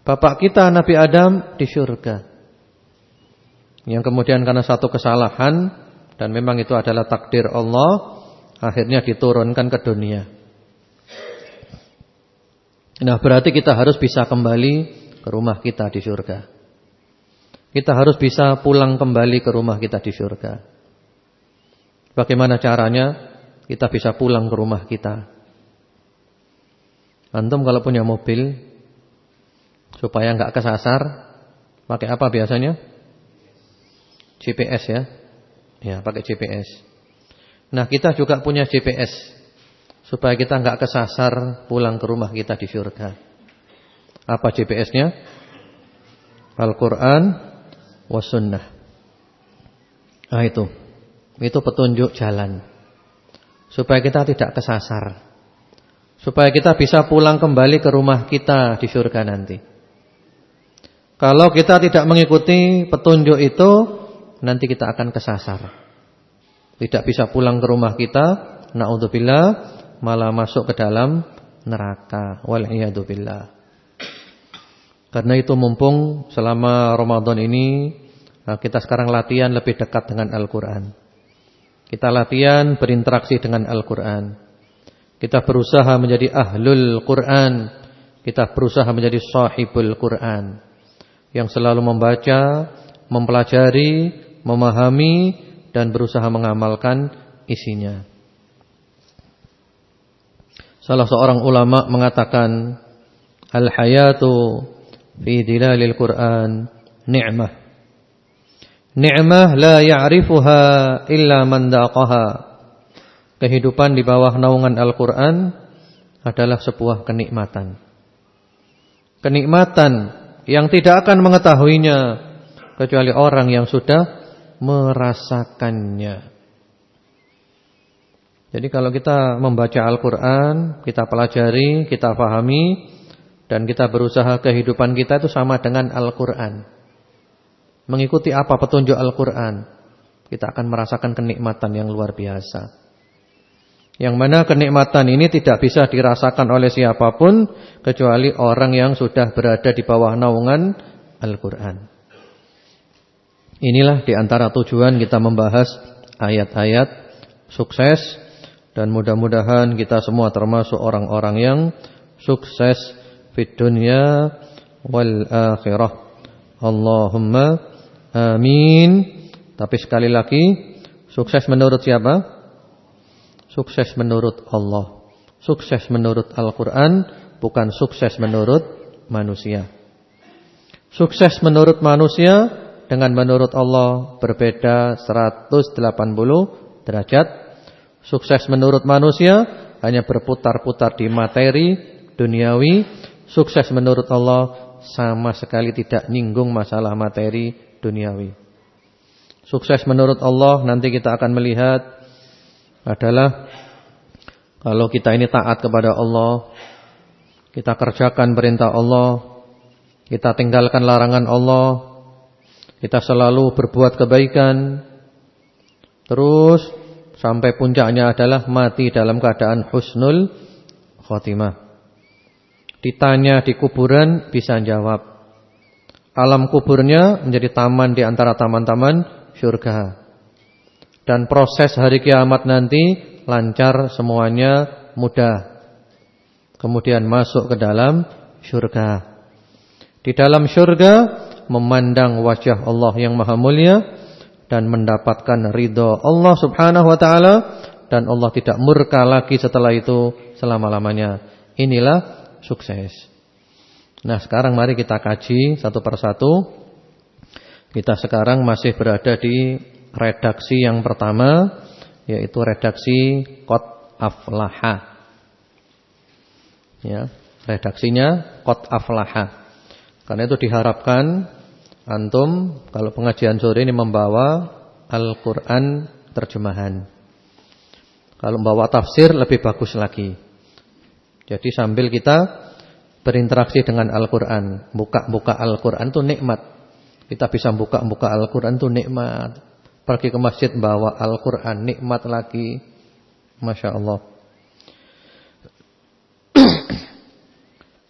Bapak kita Nabi Adam di surga. Yang kemudian karena satu kesalahan dan memang itu adalah takdir Allah, akhirnya diturunkan ke dunia. Nah, berarti kita harus bisa kembali ke rumah kita di surga. Kita harus bisa pulang kembali ke rumah kita di surga. Bagaimana caranya kita bisa pulang ke rumah kita? Antum kalau punya mobil Supaya nggak kesasar, pakai apa biasanya? GPS ya. Ya, pakai GPS. Nah, kita juga punya GPS supaya kita nggak kesasar pulang ke rumah kita di surga. Apa GPS-nya? Al-Qur'an was sunnah. Nah, itu. Itu petunjuk jalan. Supaya kita tidak kesasar. Supaya kita bisa pulang kembali ke rumah kita di surga nanti. Kalau kita tidak mengikuti petunjuk itu, nanti kita akan kesasar. Tidak bisa pulang ke rumah kita, naudzubillah, malah masuk ke dalam neraka. Waliyadzubillah. Karena itu mumpung selama Ramadan ini nah, kita sekarang latihan lebih dekat dengan Al-Qur'an. Kita latihan berinteraksi dengan Al-Qur'an. Kita berusaha menjadi ahlul Qur'an. Kita berusaha menjadi sahibul Qur'an yang selalu membaca, mempelajari, memahami dan berusaha mengamalkan isinya. Salah seorang ulama mengatakan al-hayatu fi dilalil Quran ni'mah. Ni'mah la ya'rifuha illa man daqaha. Kehidupan di bawah naungan Al-Qur'an adalah sebuah kenikmatan. Kenikmatan yang tidak akan mengetahuinya kecuali orang yang sudah merasakannya. Jadi kalau kita membaca Al-Qur'an, kita pelajari, kita pahami dan kita berusaha kehidupan kita itu sama dengan Al-Qur'an. Mengikuti apa petunjuk Al-Qur'an, kita akan merasakan kenikmatan yang luar biasa. Yang mana kenikmatan ini tidak bisa dirasakan oleh siapa pun kecuali orang yang sudah berada di bawah naungan Al-Quran. Inilah di antara tujuan kita membahas ayat-ayat sukses dan mudah-mudahan kita semua termasuk orang-orang yang sukses di dunia wal akhirah. Allahumma amin. Tapi sekali lagi, sukses menurut siapa? Sukses menurut Allah. Sukses menurut Al-Quran bukan sukses menurut manusia. Sukses menurut manusia dengan menurut Allah berbeda 180 derajat. Sukses menurut manusia hanya berputar-putar di materi duniawi. Sukses menurut Allah sama sekali tidak nyinggung masalah materi duniawi. Sukses menurut Allah nanti kita akan melihat adalah kalau kita ini taat kepada Allah, kita kerjakan perintah Allah, kita tinggalkan larangan Allah, kita selalu berbuat kebaikan, terus sampai puncaknya adalah mati dalam keadaan husnul khotimah. Ditanya di kuburan bisa jawab. Alam kuburnya menjadi taman di antara taman-taman syurga. Dan proses hari kiamat nanti lancar semuanya mudah. Kemudian masuk ke dalam syurga. Di dalam syurga memandang wajah Allah yang maha mulia dan mendapatkan ridho Allah subhanahu wa ta'ala. Dan Allah tidak murka lagi setelah itu selama-lamanya. Inilah sukses. Nah sekarang mari kita kaji satu persatu. Kita sekarang masih berada di redaksi yang pertama yaitu redaksi Qad Aflaha. Ya, redaksinya Qad Aflaha. Karena itu diharapkan antum kalau pengajian sore ini membawa Al-Qur'an terjemahan. Kalau membawa tafsir lebih bagus lagi. Jadi sambil kita berinteraksi dengan Al-Qur'an, buka-buka Al-Qur'an itu nikmat. Kita bisa buka-buka Al-Qur'an itu nikmat. Pergi ke masjid bawa Al-Quran Nikmat lagi Masya Allah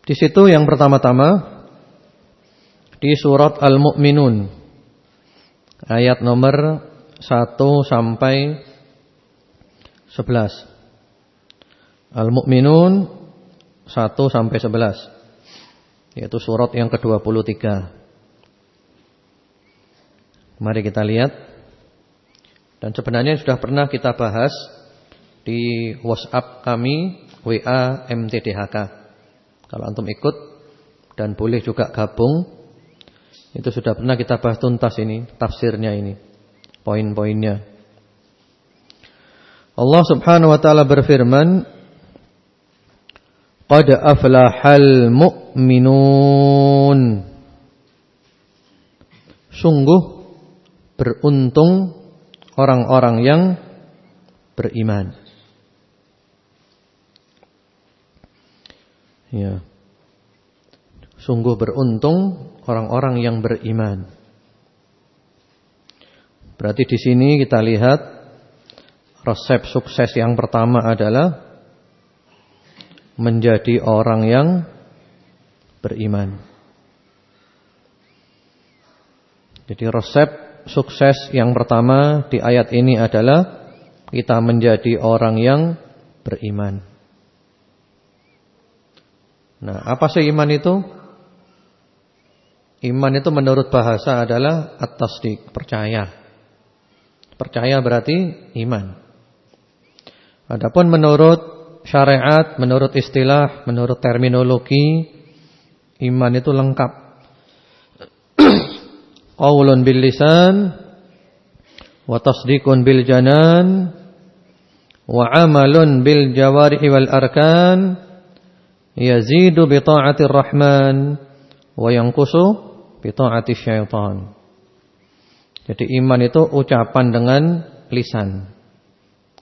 Di situ yang pertama-tama di surat Al-Mu'minun ayat nomor 1 sampai 11. Al-Mu'minun 1 sampai 11. Yaitu surat yang ke-23. Mari kita lihat. Dan sebenarnya sudah pernah kita bahas di WhatsApp kami WA MTDHK. Kalau antum ikut dan boleh juga gabung, itu sudah pernah kita bahas tuntas ini, tafsirnya ini, poin-poinnya. Allah Subhanahu wa taala berfirman, "Qad aflahal mu'minun." Sungguh beruntung orang-orang yang beriman. Ya. Sungguh beruntung orang-orang yang beriman. Berarti di sini kita lihat resep sukses yang pertama adalah menjadi orang yang beriman. Jadi resep sukses yang pertama di ayat ini adalah kita menjadi orang yang beriman. Nah, apa sih iman itu? Iman itu menurut bahasa adalah at-tasdiq, percaya. Percaya berarti iman. Adapun menurut syariat, menurut istilah, menurut terminologi, iman itu lengkap. Qaulun bil lisan wa tasdiqun bil janan wa amalun bil jawarihi wal arkan yazidu bi ta'atir rahman wa yanqusu bi ta'ati syaitan. Jadi iman itu ucapan dengan lisan.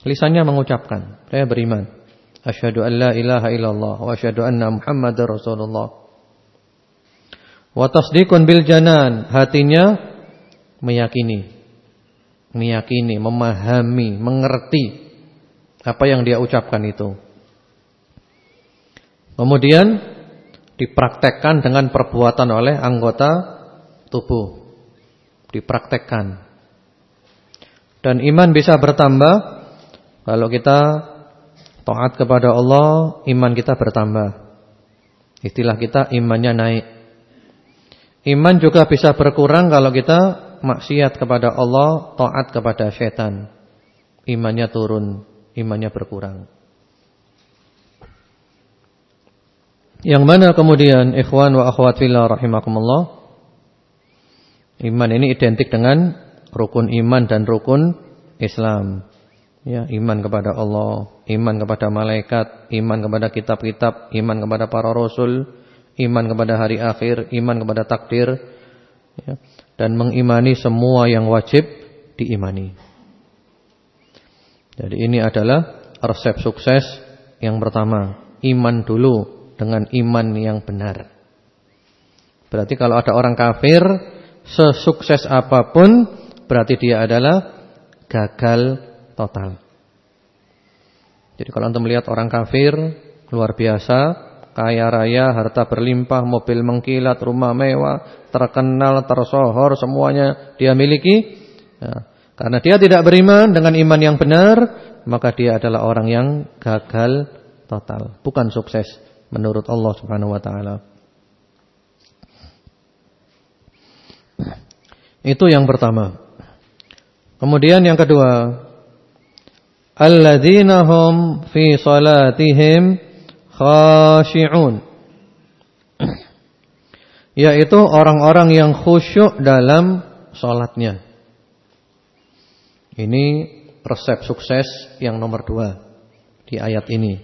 Lisannya mengucapkan, saya beriman. Asyhadu an la ilaha illallah wa asyhadu anna Muhammadar Rasulullah. Wa tasdiqun bil janan, hatinya meyakini. Meyakini, memahami, mengerti apa yang dia ucapkan itu. Kemudian dipraktekkan dengan perbuatan oleh anggota tubuh. Dipraktekkan. Dan iman bisa bertambah kalau kita taat kepada Allah, iman kita bertambah. Istilah kita imannya naik. Iman juga bisa berkurang kalau kita maksiat kepada Allah, taat kepada setan. Imannya turun, imannya berkurang. Yang mana kemudian ikhwan wa akhwat fillah rahimakumullah Iman ini identik dengan rukun iman dan rukun Islam Ya, iman kepada Allah, iman kepada malaikat, iman kepada kitab-kitab, iman kepada para rasul, iman kepada hari akhir, iman kepada takdir, ya, dan mengimani semua yang wajib diimani. Jadi ini adalah resep sukses yang pertama, iman dulu dengan iman yang benar. Berarti kalau ada orang kafir, sesukses apa pun, berarti dia adalah gagal total. Jadi kalau anda melihat orang kafir luar biasa, kaya raya, harta berlimpah, mobil mengkilat, rumah mewah, terkenal, tersohor, semuanya dia miliki. Ya, karena dia tidak beriman dengan iman yang benar, maka dia adalah orang yang gagal total, bukan sukses menurut Allah Subhanahu wa taala. Itu yang pertama. Kemudian yang kedua, alladzina hum fi salatihim khashi'un. Yaitu orang-orang yang khusyuk dalam salatnya ini resep sukses yang nomor dua di ayat ini.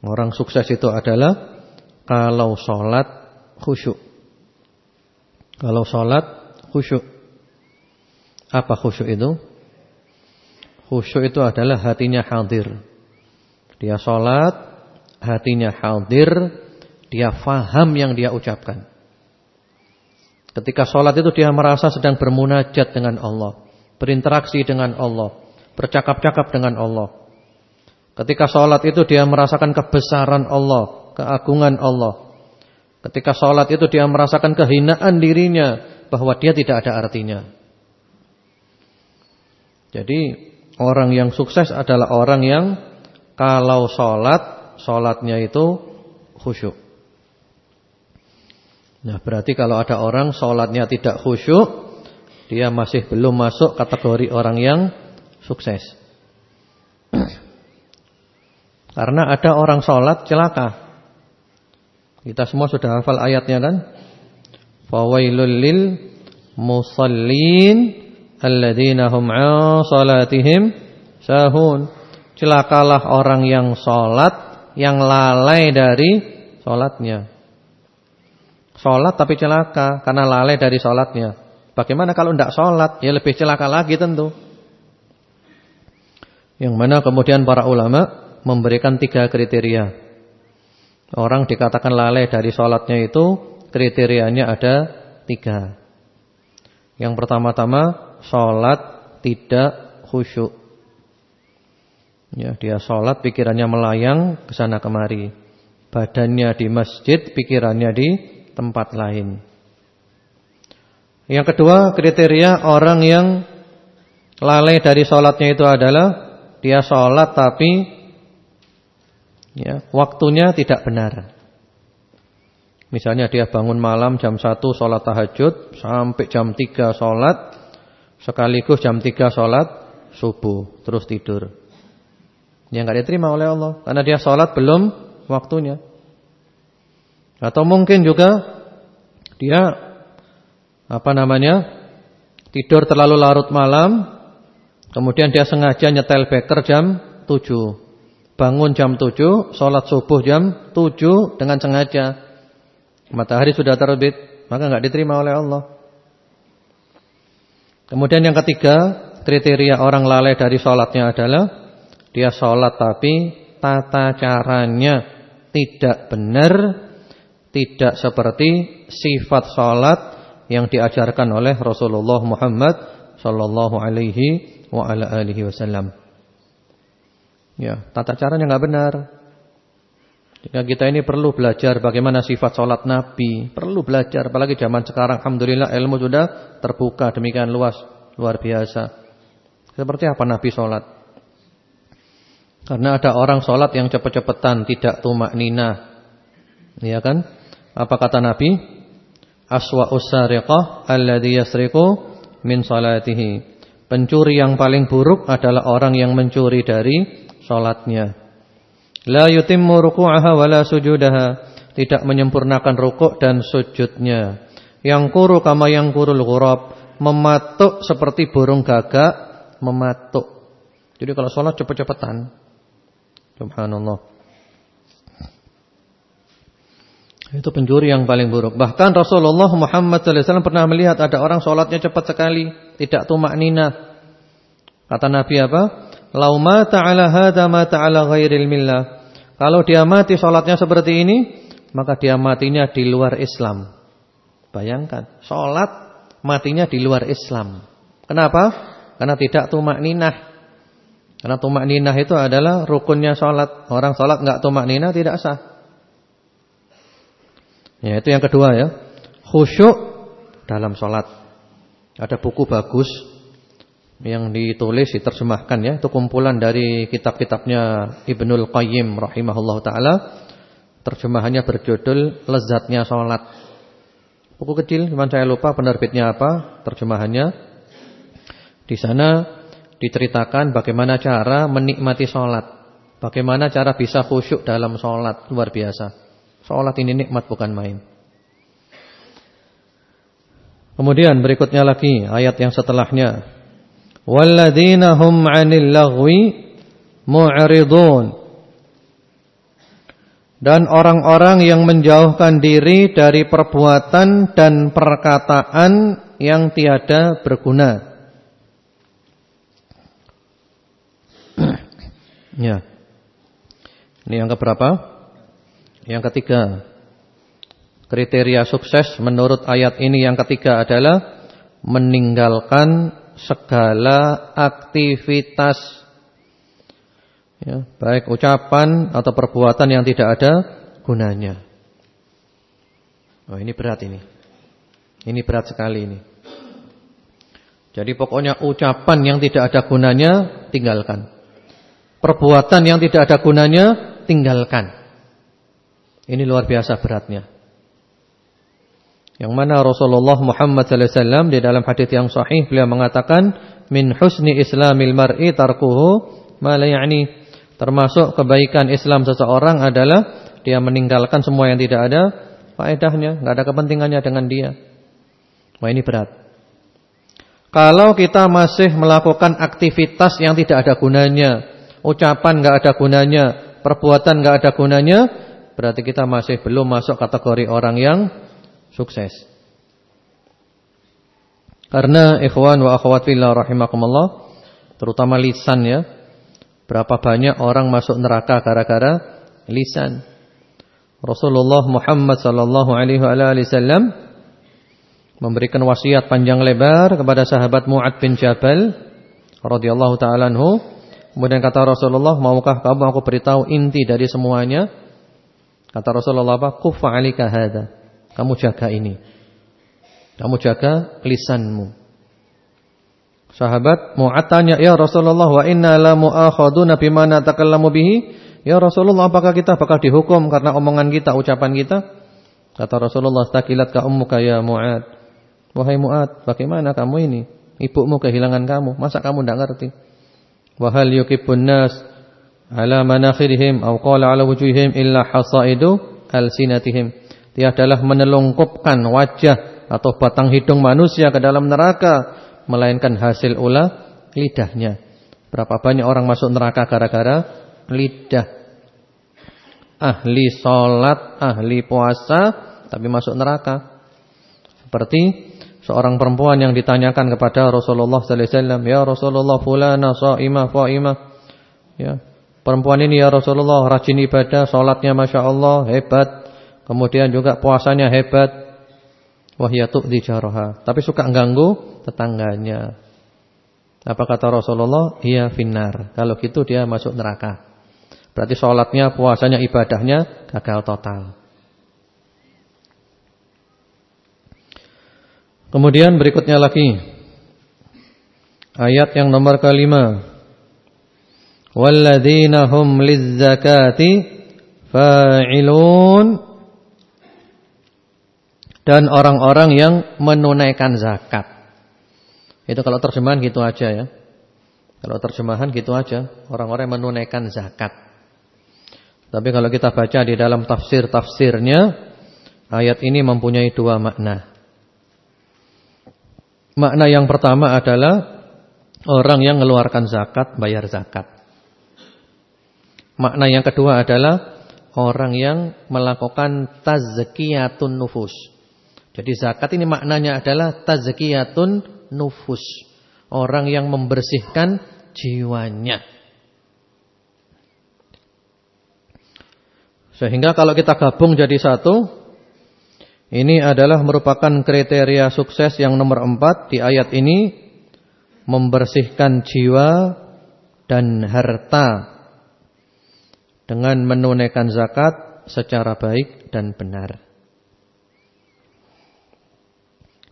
Orang sukses itu adalah kalau salat khusyuk. Kalau salat khusyuk. Apa khusyuk itu? Khusyuk itu adalah hatinya hadir. Dia sholat, hatinya hadir, dia faham yang dia ucapkan. Ketika sholat itu dia merasa sedang bermunajat dengan Allah. Berinteraksi dengan Allah. Bercakap-cakap dengan Allah. Ketika sholat itu dia merasakan kebesaran Allah. keagungan Allah. Ketika sholat itu dia merasakan kehinaan dirinya bahwa dia tidak ada artinya. Jadi orang yang sukses adalah orang yang kalau sholat, sholatnya itu khusyuk. Nah berarti kalau ada orang sholatnya tidak khusyuk, dia masih belum masuk kategori orang yang sukses. Karena ada orang sholat celaka. Kita semua sudah hafal ayatnya kan? Fawailul lil musallin alladzina hum 'an salatihim sahun. Celakalah orang yang salat yang lalai dari salatnya. Salat tapi celaka karena lalai dari salatnya. Bagaimana kalau tidak salat? Ya lebih celaka lagi tentu. Yang mana kemudian para ulama memberikan tiga kriteria. Orang dikatakan lalai dari salatnya itu kriterianya ada tiga. Yang pertama-tama Sholat tidak khusyuk. Ya, dia sholat pikirannya melayang ke sana kemari. Badannya di masjid, pikirannya di tempat lain. Yang kedua, kriteria orang yang lalai dari sholatnya itu adalah dia sholat tapi ya, waktunya tidak benar. Misalnya dia bangun malam jam 1 sholat tahajud sampai jam 3 sholat Sekaligus jam 3 sholat subuh terus tidur. Yang nggak diterima oleh Allah karena dia sholat belum waktunya. Atau mungkin juga dia apa namanya tidur terlalu larut malam, kemudian dia sengaja nyetel beker jam 7. Bangun jam 7, sholat subuh jam 7 dengan sengaja. Matahari sudah terbit, maka nggak diterima oleh Allah. Kemudian yang ketiga, kriteria orang lalai dari sholatnya adalah dia sholat tapi tata caranya tidak benar, tidak seperti sifat sholat yang diajarkan oleh Rasulullah Muhammad Sallallahu Alaihi Wasallam. Ya, tata caranya nggak benar. Jika kita ini perlu belajar bagaimana sifat sholat Nabi, perlu belajar, apalagi zaman sekarang, alhamdulillah ilmu sudah terbuka demikian luas, luar biasa. Seperti apa Nabi sholat? Karena ada orang sholat yang cepet-cepetan, tidak tumak nina. Iya kan? Apa kata Nabi? Aswa usariqah alladhi yasriku min salatihi. Pencuri yang paling buruk adalah orang yang mencuri dari sholatnya. La yutimmu ruku'aha wa la sujudaha. Tidak menyempurnakan rukuk dan sujudnya. Yang kuru kama yang kurul ghurab, mematuk seperti burung gagak mematuk. Jadi kalau sholat cepet-cepetan. Subhanallah. Itu pencuri yang paling buruk. Bahkan Rasulullah Muhammad SAW pernah melihat ada orang sholatnya cepat sekali, tidak tumak nina. Kata Nabi apa? Lau mata ala hada mata ala ghairil millah. Kalau dia mati sholatnya seperti ini, maka dia matinya di luar Islam. Bayangkan, sholat matinya di luar Islam. Kenapa? Karena tidak tumak ninah. Karena tumak ninah itu adalah rukunnya sholat. Orang sholat nggak tumak ninah tidak sah. Ya itu yang kedua ya. Khusyuk dalam sholat. Ada buku bagus yang ditulis diterjemahkan ya. Itu kumpulan dari kitab-kitabnya Ibnul Qayyim rahimahullah taala. Terjemahannya berjudul Lezatnya Sholat. Buku kecil, cuma saya lupa penerbitnya apa, terjemahannya. Di sana diceritakan bagaimana cara menikmati sholat. Bagaimana cara bisa khusyuk dalam sholat. Luar biasa. Sholat ini nikmat bukan main. Kemudian berikutnya lagi ayat yang setelahnya. Walladzina hum 'anil lagwi mu'ridun. Dan orang-orang yang menjauhkan diri dari perbuatan dan perkataan yang tiada berguna. Ya. Ini yang keberapa? Yang ketiga. Kriteria sukses menurut ayat ini yang ketiga adalah meninggalkan segala aktivitas ya, baik ucapan atau perbuatan yang tidak ada gunanya. Oh, ini berat ini. Ini berat sekali ini. Jadi pokoknya ucapan yang tidak ada gunanya tinggalkan. Perbuatan yang tidak ada gunanya tinggalkan. Ini luar biasa beratnya. Yang mana Rasulullah Muhammad SAW di dalam hadis yang sahih beliau mengatakan min husni islamil mar'i tarkuhu ma la ya'ni. Termasuk kebaikan Islam seseorang adalah dia meninggalkan semua yang tidak ada faedahnya, enggak ada kepentingannya dengan dia. Wah ini berat. Kalau kita masih melakukan aktivitas yang tidak ada gunanya, ucapan enggak ada gunanya, perbuatan enggak ada gunanya, berarti kita masih belum masuk kategori orang yang sukses. Karena ikhwan wa akhwat fillah rahimakumullah, terutama lisan ya. Berapa banyak orang masuk neraka gara-gara lisan. Rasulullah Muhammad sallallahu alaihi wasallam memberikan wasiat panjang lebar kepada sahabat Mu'ad bin Jabal radhiyallahu taala anhu. Kemudian kata Rasulullah, "Maukah kamu aku beritahu inti dari semuanya?" Kata Rasulullah apa? "Kuffa 'alika hadza." Kamu jaga ini. Kamu jaga lisanmu. Sahabat Mu'ad tanya, "Ya Rasulullah, wa inna la mu'akhaduna bima natakallamu bihi?" Ya Rasulullah, apakah kita bakal dihukum karena omongan kita, ucapan kita? Kata Rasulullah, "Takilat ka ummuka ya Mu'ad." Wahai Mu'ad, bagaimana kamu ini? Ibumu kehilangan kamu, masa kamu tidak ngerti? Wahal yukibun nas ala manakhirihim aw qala ala wujuhihim illa hasaidu alsinatihim. Adalah menelungkupkan wajah atau batang hidung manusia ke dalam neraka melainkan hasil ulah lidahnya. Berapa banyak orang masuk neraka gara-gara lidah. Ahli sholat, ahli puasa tapi masuk neraka. Seperti seorang perempuan yang ditanyakan kepada Rasulullah sallallahu alaihi wasallam, "Ya Rasulullah fulana shaimah qaimah." Ya. Perempuan ini ya Rasulullah rajin ibadah, salatnya Allah hebat. Kemudian juga puasanya hebat. Wahyatu di jaroha. Tapi suka ganggu tetangganya. Apa kata Rasulullah? Iya finar. Kalau gitu dia masuk neraka. Berarti sholatnya, puasanya, ibadahnya gagal total. Kemudian berikutnya lagi. Ayat yang nomor kelima. Walladzina hum lizzakati fa'ilun dan orang-orang yang menunaikan zakat. Itu kalau terjemahan gitu aja ya. Kalau terjemahan gitu aja, orang-orang yang menunaikan zakat. Tapi kalau kita baca di dalam tafsir-tafsirnya, ayat ini mempunyai dua makna. Makna yang pertama adalah orang yang mengeluarkan zakat, bayar zakat. Makna yang kedua adalah orang yang melakukan tazkiyatun nufus jadi zakat ini maknanya adalah tazkiyatun nufus. Orang yang membersihkan jiwanya. Sehingga kalau kita gabung jadi satu. Ini adalah merupakan kriteria sukses yang nomor empat di ayat ini. Membersihkan jiwa dan harta. Dengan menunaikan zakat secara baik dan benar.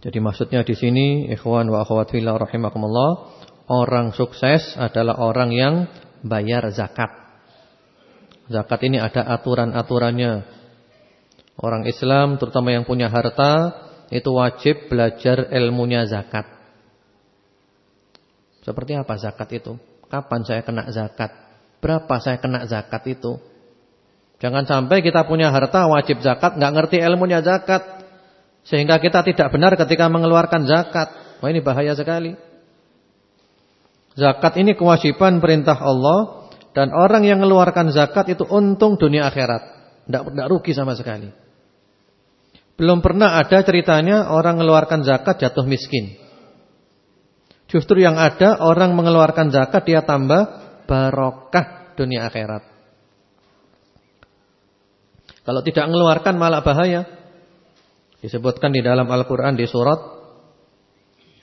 Jadi maksudnya di sini ikhwan wa akhwat fillah rahimakumullah, orang sukses adalah orang yang bayar zakat. Zakat ini ada aturan-aturannya. Orang Islam terutama yang punya harta itu wajib belajar ilmunya zakat. Seperti apa zakat itu? Kapan saya kena zakat? Berapa saya kena zakat itu? Jangan sampai kita punya harta wajib zakat, nggak ngerti ilmunya zakat. Sehingga kita tidak benar ketika mengeluarkan zakat. Wah ini bahaya sekali. Zakat ini kewajiban perintah Allah. Dan orang yang mengeluarkan zakat itu untung dunia akhirat. Tidak, rugi sama sekali. Belum pernah ada ceritanya orang mengeluarkan zakat jatuh miskin. Justru yang ada orang mengeluarkan zakat dia tambah barokah dunia akhirat. Kalau tidak mengeluarkan malah bahaya. Disebutkan di dalam Al-Quran di surat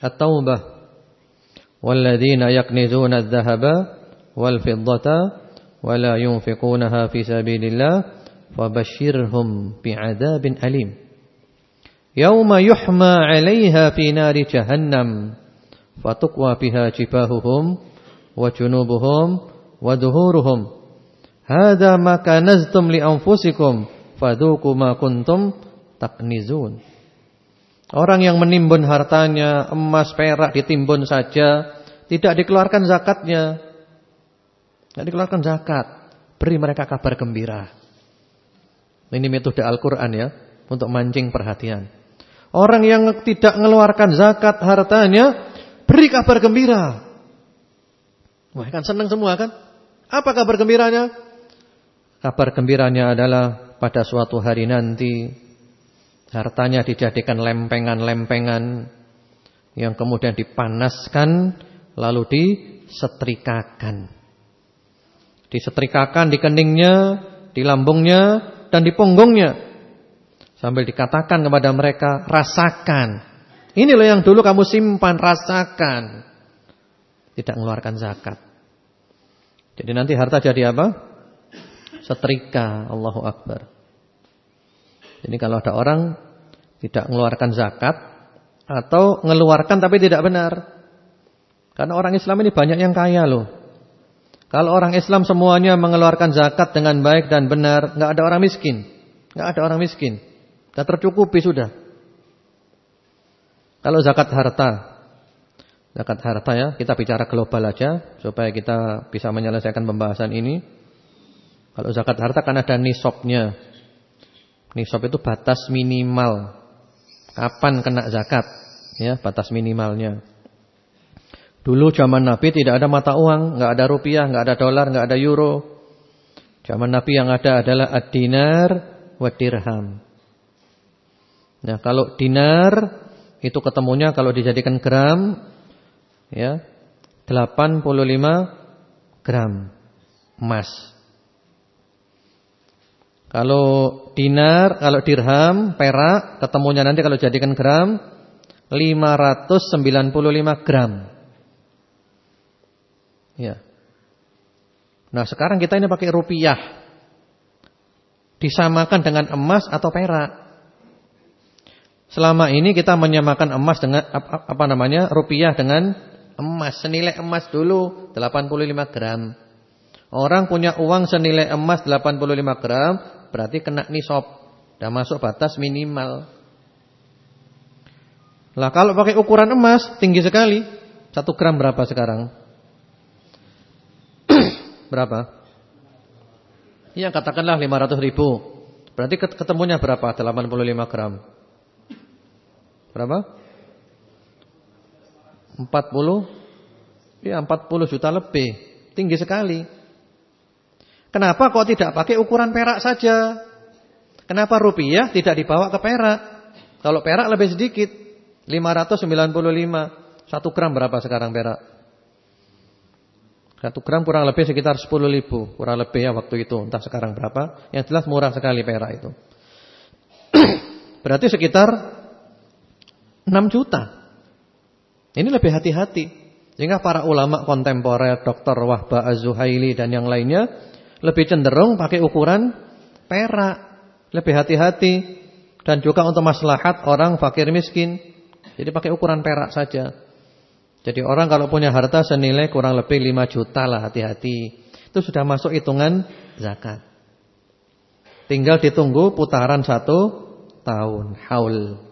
At-Taubah. Walladzina yaknizuna adh-dhahaba wal-fiddata wa la yunfiqunaha fi sabilillah fabashshirhum bi'adzabin alim. Yauma yuhma 'alaiha fi nari jahannam fatukwa biha jibahuhum wa junubuhum wa dhuhuruhum. Hadza ma kanaztum li anfusikum fadhuku ma kuntum taknizun. Orang yang menimbun hartanya, emas, perak ditimbun saja, tidak dikeluarkan zakatnya. Tidak dikeluarkan zakat. Beri mereka kabar gembira. Ini metode Al-Quran ya, untuk mancing perhatian. Orang yang tidak mengeluarkan zakat hartanya, beri kabar gembira. Wah kan senang semua kan? Apa kabar gembiranya? Kabar gembiranya adalah pada suatu hari nanti hartanya dijadikan lempengan-lempengan yang kemudian dipanaskan lalu disetrikakan. Disetrikakan di keningnya, di lambungnya dan di punggungnya. Sambil dikatakan kepada mereka, rasakan. Ini loh yang dulu kamu simpan, rasakan. Tidak mengeluarkan zakat. Jadi nanti harta jadi apa? Setrika, Allahu Akbar. Jadi kalau ada orang tidak mengeluarkan zakat atau mengeluarkan tapi tidak benar. Karena orang Islam ini banyak yang kaya loh. Kalau orang Islam semuanya mengeluarkan zakat dengan baik dan benar, nggak ada orang miskin. nggak ada orang miskin. Sudah tercukupi sudah. Kalau zakat harta, zakat harta ya, kita bicara global aja supaya kita bisa menyelesaikan pembahasan ini. Kalau zakat harta kan ada nisabnya. Nisab itu batas minimal. Kapan kena zakat? Ya, batas minimalnya. Dulu zaman Nabi tidak ada mata uang, nggak ada rupiah, nggak ada dolar, nggak ada euro. Zaman Nabi yang ada adalah ad-dinar wa dirham. Nah, kalau dinar itu ketemunya kalau dijadikan gram ya 85 gram emas. Kalau dinar, kalau dirham, perak, ketemunya nanti kalau jadikan gram 595 gram. Ya. Nah, sekarang kita ini pakai rupiah. Disamakan dengan emas atau perak. Selama ini kita menyamakan emas dengan apa, namanya? rupiah dengan emas. Senilai emas dulu 85 gram. Orang punya uang senilai emas 85 gram, berarti kena nisab. Sudah masuk batas minimal. Lah kalau pakai ukuran emas tinggi sekali. Satu gram berapa sekarang? berapa? Ya katakanlah 500 ribu. Berarti ketemunya berapa? 85 gram. Berapa? 40 Ya 40 juta lebih Tinggi sekali Kenapa kok tidak pakai ukuran perak saja? Kenapa rupiah tidak dibawa ke perak? Kalau perak lebih sedikit, 595. Satu gram berapa sekarang perak? Satu gram kurang lebih sekitar 10 ribu. Kurang lebih ya waktu itu. Entah sekarang berapa. Yang jelas murah sekali perak itu. Berarti sekitar 6 juta. Ini lebih hati-hati. Sehingga para ulama kontemporer, Dr. Wahba Az-Zuhaili dan yang lainnya lebih cenderung pakai ukuran perak, lebih hati-hati dan juga untuk maslahat orang fakir miskin. Jadi pakai ukuran perak saja. Jadi orang kalau punya harta senilai kurang lebih 5 juta lah hati-hati. Itu sudah masuk hitungan zakat. Tinggal ditunggu putaran satu tahun, haul.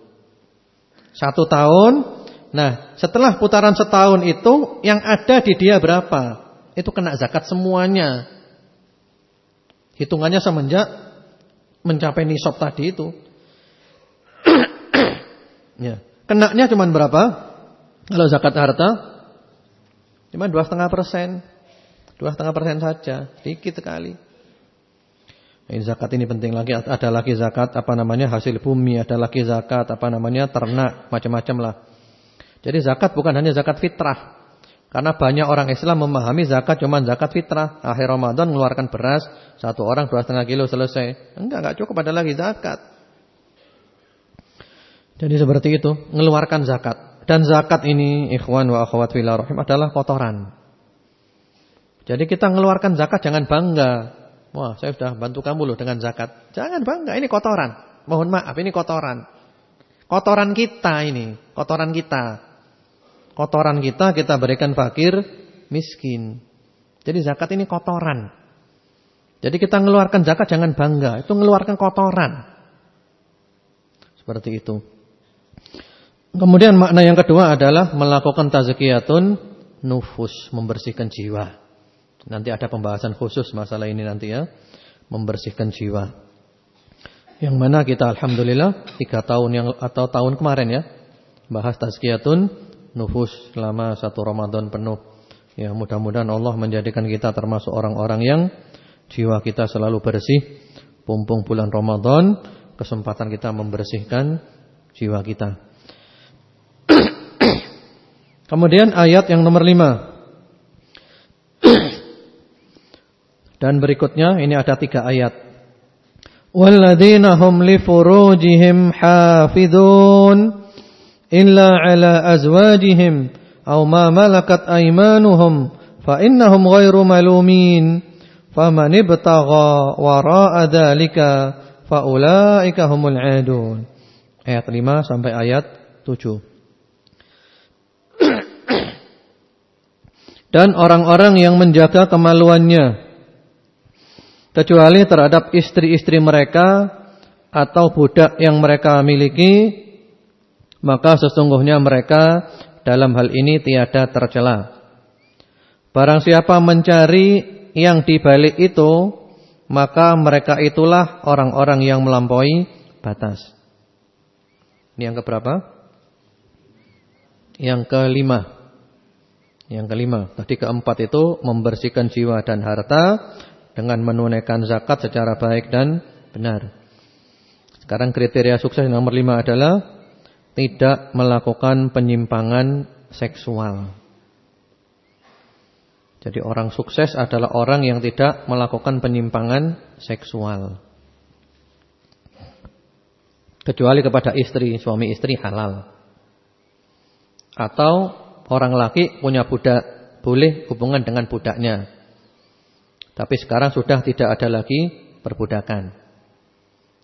Satu tahun. Nah, setelah putaran setahun itu yang ada di dia berapa? Itu kena zakat semuanya. Hitungannya semenjak mencapai nisab tadi itu. ya. Kenaknya cuma berapa? Kalau zakat harta cuma dua setengah persen, dua setengah persen saja, sedikit sekali. Ini zakat ini penting lagi. Ada lagi zakat apa namanya hasil bumi, ada lagi zakat apa namanya ternak, macam-macam lah. Jadi zakat bukan hanya zakat fitrah. Karena banyak orang Islam memahami zakat cuma zakat fitrah. Akhir Ramadan mengeluarkan beras satu orang dua setengah kilo selesai. Enggak, enggak cukup ada lagi zakat. Jadi seperti itu, mengeluarkan zakat. Dan zakat ini ikhwan wa akhwat fillah rahim adalah kotoran. Jadi kita mengeluarkan zakat jangan bangga. Wah, saya sudah bantu kamu loh dengan zakat. Jangan bangga, ini kotoran. Mohon maaf, ini kotoran. Kotoran kita ini, kotoran kita. Kotoran kita kita berikan fakir, miskin. Jadi zakat ini kotoran. Jadi kita mengeluarkan zakat jangan bangga, itu mengeluarkan kotoran. Seperti itu. Kemudian makna yang kedua adalah melakukan tazkiyatun nufus, membersihkan jiwa. Nanti ada pembahasan khusus masalah ini nanti ya. Membersihkan jiwa. Yang mana kita alhamdulillah tiga tahun yang atau tahun kemarin ya bahas tazkiyatun nufus selama satu Ramadan penuh. Ya mudah-mudahan Allah menjadikan kita termasuk orang-orang yang jiwa kita selalu bersih. Pumpung bulan Ramadan, kesempatan kita membersihkan jiwa kita. Kemudian ayat yang nomor lima. Dan berikutnya ini ada tiga ayat. Walladzina hum li furujihim hafidhun illa ala azwajihim aw ma malakat aymanuhum fa innahum ghairu malumin faman ibtagha wara'a dzalika fa ulaika humul adun. Ayat 5 sampai ayat 7. Dan orang-orang yang menjaga kemaluannya kecuali terhadap istri-istri mereka atau budak yang mereka miliki maka sesungguhnya mereka dalam hal ini tiada tercela. Barang siapa mencari yang dibalik itu maka mereka itulah orang-orang yang melampaui batas. Ini yang keberapa? Yang kelima. Yang kelima. Tadi keempat itu membersihkan jiwa dan harta dengan menunaikan zakat secara baik dan benar. Sekarang kriteria sukses nomor lima adalah tidak melakukan penyimpangan seksual. Jadi orang sukses adalah orang yang tidak melakukan penyimpangan seksual. Kecuali kepada istri, suami istri halal. Atau orang laki punya budak, boleh hubungan dengan budaknya. Tapi sekarang sudah tidak ada lagi perbudakan.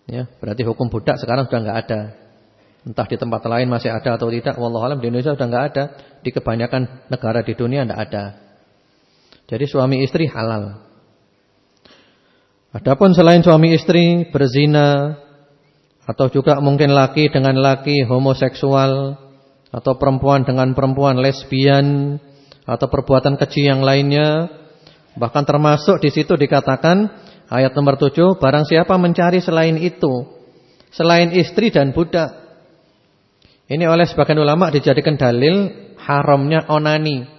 Ya, berarti hukum budak sekarang sudah enggak ada. Entah di tempat lain masih ada atau tidak, wallahu alam di Indonesia sudah enggak ada. Di kebanyakan negara di dunia enggak ada. Jadi suami istri halal. Adapun selain suami istri berzina atau juga mungkin laki dengan laki homoseksual atau perempuan dengan perempuan lesbian atau perbuatan keji yang lainnya Bahkan termasuk di situ dikatakan ayat nomor 7, barang siapa mencari selain itu, selain istri dan budak. Ini oleh sebagian ulama dijadikan dalil haramnya onani.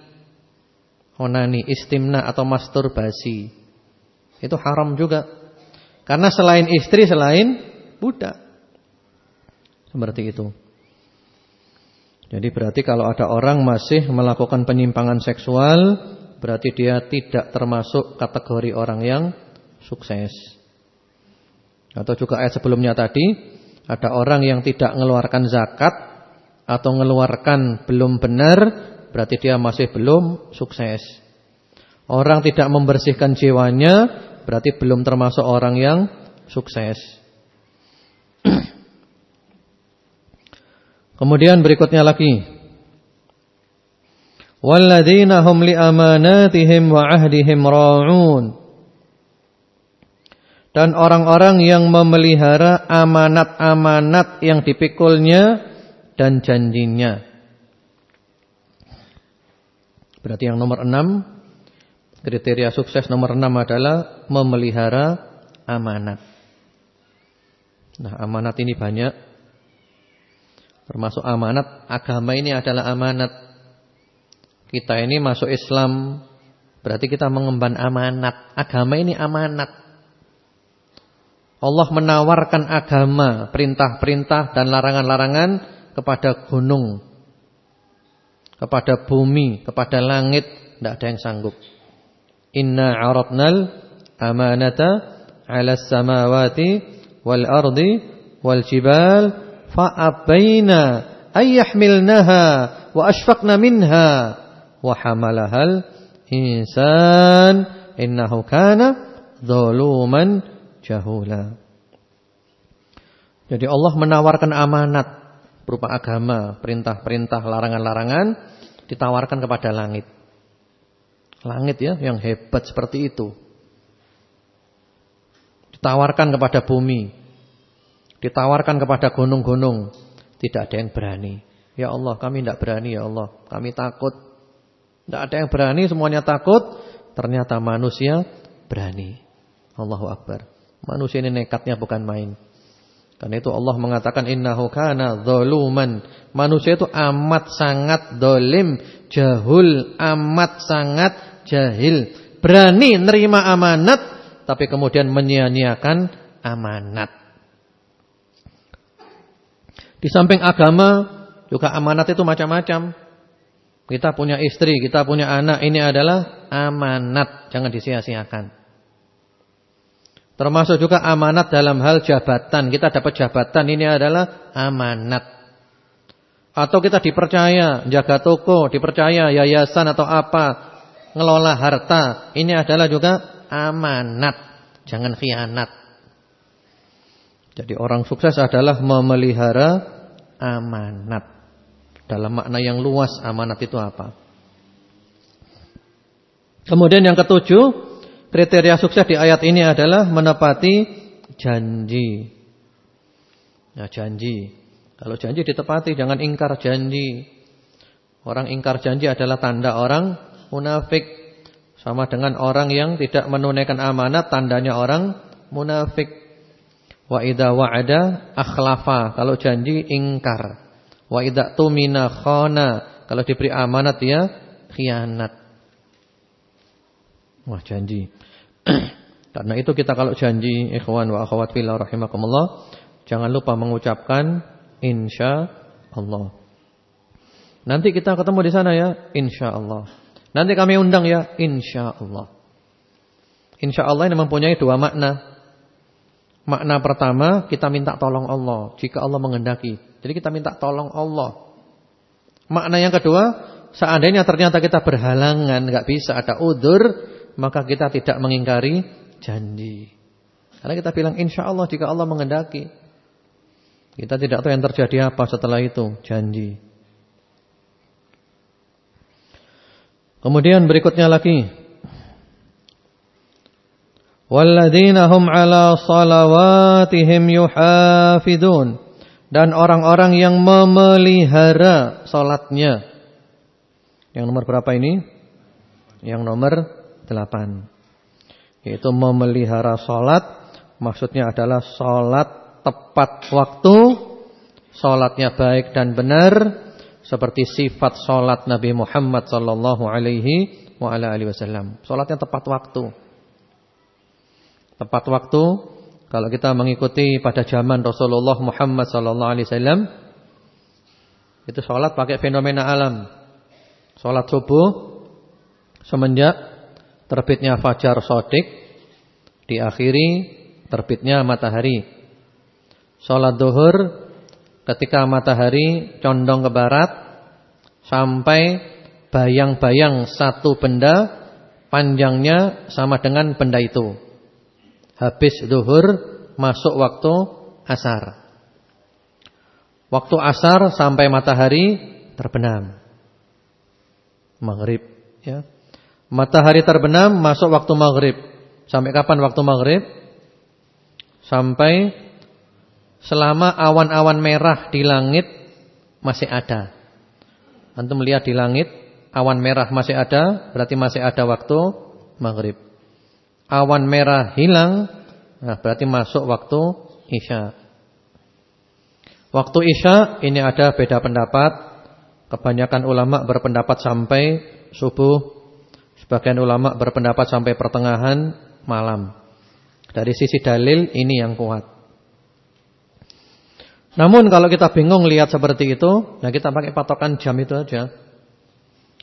Onani, istimna atau masturbasi. Itu haram juga. Karena selain istri, selain budak. Seperti itu. Jadi berarti kalau ada orang masih melakukan penyimpangan seksual berarti dia tidak termasuk kategori orang yang sukses. Atau juga ayat sebelumnya tadi, ada orang yang tidak mengeluarkan zakat atau mengeluarkan belum benar, berarti dia masih belum sukses. Orang tidak membersihkan jiwanya, berarti belum termasuk orang yang sukses. Kemudian berikutnya lagi li amanatihim wa ahdihim ra'un dan orang-orang yang memelihara amanat-amanat yang dipikulnya dan janjinya. Berarti yang nomor enam kriteria sukses nomor enam adalah memelihara amanat. Nah, amanat ini banyak. Termasuk amanat agama ini adalah amanat kita ini masuk Islam berarti kita mengemban amanat. Agama ini amanat. Allah menawarkan agama, perintah-perintah dan larangan-larangan kepada gunung, kepada bumi, kepada langit, tidak ada yang sanggup. Inna 'aradnal amanata 'ala samawati wal ardi wal jibal fa'abaina ayyahmilnaha wa ashfaqna minha wa hamalahal insan innahu kana zaluman jahula. Jadi Allah menawarkan amanat berupa agama, perintah-perintah, larangan-larangan ditawarkan kepada langit. Langit ya yang hebat seperti itu. Ditawarkan kepada bumi. Ditawarkan kepada gunung-gunung. Tidak ada yang berani. Ya Allah, kami tidak berani ya Allah. Kami takut. Tidak ada yang berani, semuanya takut. Ternyata manusia berani. Allahu Akbar. Manusia ini nekatnya bukan main. Karena itu Allah mengatakan innahu kana zaluman. Manusia itu amat sangat dolim, jahul, amat sangat jahil. Berani nerima amanat tapi kemudian menyia-nyiakan amanat. Di samping agama juga amanat itu macam-macam. Kita punya istri, kita punya anak, ini adalah amanat, jangan disia-siakan. Termasuk juga amanat dalam hal jabatan. Kita dapat jabatan ini adalah amanat. Atau kita dipercaya jaga toko, dipercaya yayasan atau apa, ngelola harta. Ini adalah juga amanat. Jangan khianat. Jadi orang sukses adalah memelihara amanat. Dalam makna yang luas amanat itu apa? Kemudian yang ketujuh Kriteria sukses di ayat ini adalah menepati janji. Nah, janji. Kalau janji ditepati, jangan ingkar janji. Orang ingkar janji adalah tanda orang munafik. Sama dengan orang yang tidak menunaikan amanat, tandanya orang munafik. Wa idza wa'ada akhlafa. Kalau janji ingkar. Wa idza tumina khana. Kalau diberi amanat dia khianat. Wah, janji. Karena itu kita kalau janji ikhwan wa akhwat fillah rahimakumullah, jangan lupa mengucapkan insya Allah. Nanti kita ketemu di sana ya, insya Allah. Nanti kami undang ya, insya Allah. Insya Allah ini mempunyai dua makna. Makna pertama, kita minta tolong Allah jika Allah mengendaki. Jadi kita minta tolong Allah. Makna yang kedua, seandainya ternyata kita berhalangan, nggak bisa ada udur, maka kita tidak mengingkari janji. Karena kita bilang insya Allah jika Allah mengendaki. Kita tidak tahu yang terjadi apa setelah itu, janji. Kemudian berikutnya lagi. Walladzina hum ala salawatihim yuhafidun. Dan orang-orang yang memelihara salatnya. Yang nomor berapa ini? Yang nomor delapan. Yaitu memelihara sholat. Maksudnya adalah sholat tepat waktu. Sholatnya baik dan benar. Seperti sifat sholat Nabi Muhammad Sallallahu Alaihi Wasallam. Sholatnya tepat waktu. Tepat waktu. Kalau kita mengikuti pada zaman Rasulullah Muhammad Sallallahu Alaihi Wasallam. Itu sholat pakai fenomena alam. Sholat subuh. Semenjak terbitnya fajar sodik diakhiri terbitnya matahari. Sholat duhur ketika matahari condong ke barat sampai bayang-bayang satu benda panjangnya sama dengan benda itu. Habis duhur masuk waktu asar. Waktu asar sampai matahari terbenam. Maghrib ya. Matahari terbenam masuk waktu maghrib. Sampai kapan waktu maghrib? Sampai selama awan-awan merah di langit masih ada. Antum melihat di langit awan merah masih ada, berarti masih ada waktu maghrib. Awan merah hilang, nah berarti masuk waktu isya. Waktu isya ini ada beda pendapat. Kebanyakan ulama berpendapat sampai subuh Sebagian ulama berpendapat sampai pertengahan malam. Dari sisi dalil ini yang kuat. Namun kalau kita bingung lihat seperti itu, nah kita pakai patokan jam itu aja.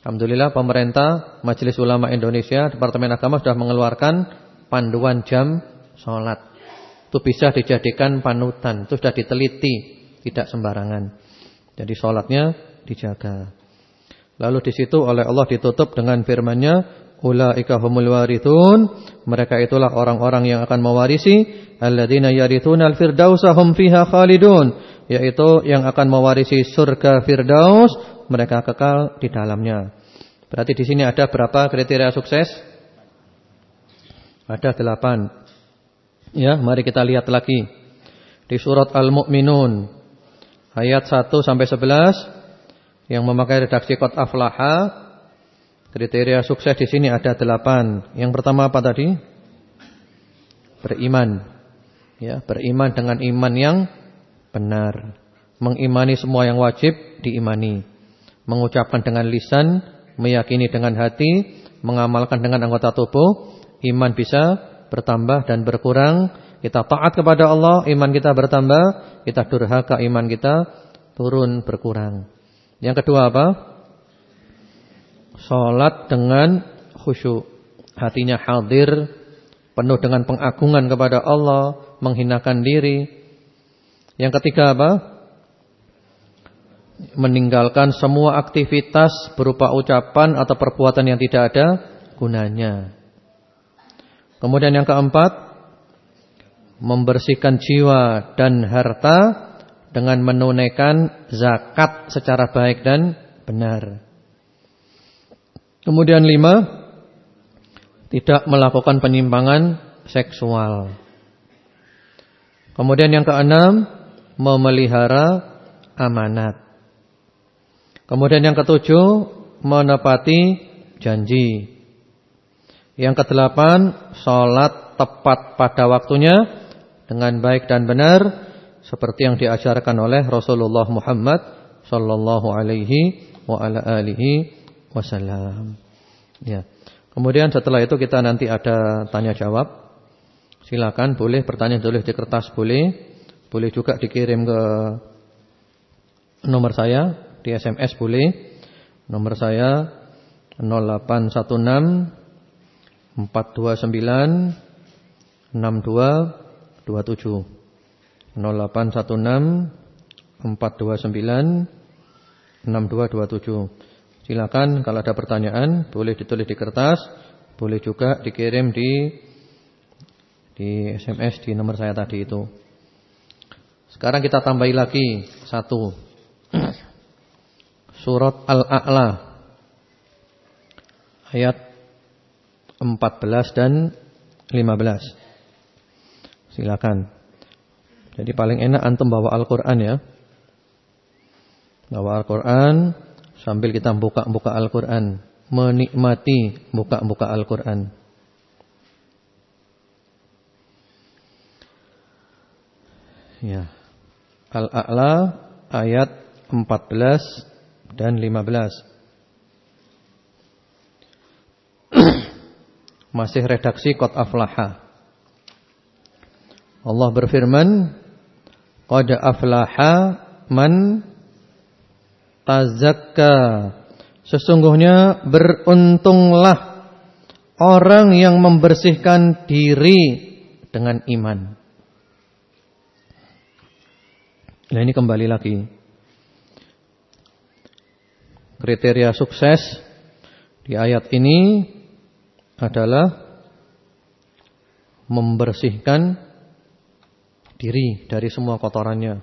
Alhamdulillah pemerintah, Majelis Ulama Indonesia, Departemen Agama sudah mengeluarkan panduan jam sholat. Itu bisa dijadikan panutan, itu sudah diteliti, tidak sembarangan. Jadi sholatnya dijaga. Lalu di situ oleh Allah ditutup dengan firman-Nya, ulaika humul warithun mereka itulah orang-orang yang akan mewarisi alladzina yarithuna al-firdausa hum fiha khalidun yaitu yang akan mewarisi surga firdaus mereka kekal di dalamnya berarti di sini ada berapa kriteria sukses ada delapan ya mari kita lihat lagi di surat al-mu'minun ayat 1 sampai 11 yang memakai redaksi qad aflaha Kriteria sukses di sini ada delapan. Yang pertama apa tadi? Beriman. Ya, beriman dengan iman yang benar. Mengimani semua yang wajib diimani. Mengucapkan dengan lisan, meyakini dengan hati, mengamalkan dengan anggota tubuh, iman bisa bertambah dan berkurang. Kita taat kepada Allah, iman kita bertambah, kita durhaka, iman kita turun berkurang. Yang kedua apa? Sholat dengan khusyuk Hatinya hadir Penuh dengan pengagungan kepada Allah Menghinakan diri Yang ketiga apa? Meninggalkan semua aktivitas Berupa ucapan atau perbuatan yang tidak ada Gunanya Kemudian yang keempat Membersihkan jiwa dan harta Dengan menunaikan zakat secara baik dan benar Kemudian lima, tidak melakukan penyimpangan seksual. Kemudian yang keenam, memelihara amanat. Kemudian yang ketujuh, menepati janji. Yang kedelapan, sholat tepat pada waktunya dengan baik dan benar seperti yang diajarkan oleh Rasulullah Muhammad sallallahu alaihi wa ala alihi wasallam. Ya. Kemudian setelah itu kita nanti ada tanya jawab. Silakan boleh bertanya tulis di kertas boleh. Boleh juga dikirim ke nomor saya di SMS boleh. Nomor saya 0816 429 6227 0816 429 6227 Silakan kalau ada pertanyaan boleh ditulis di kertas, boleh juga dikirim di di SMS di nomor saya tadi itu. Sekarang kita tambahi lagi satu. Surat Al-A'la ayat 14 dan 15. Silakan. Jadi paling enak antum bawa Al-Qur'an ya. Bawa Al-Qur'an Sambil kita buka-buka Al-Quran Menikmati buka-buka Al-Quran Ya Al-A'la ayat 14 dan 15 Masih redaksi Qad Aflaha Allah berfirman Qad Aflaha Man tazakka. Sesungguhnya beruntunglah orang yang membersihkan diri dengan iman. Nah ini kembali lagi. Kriteria sukses di ayat ini adalah membersihkan diri dari semua kotorannya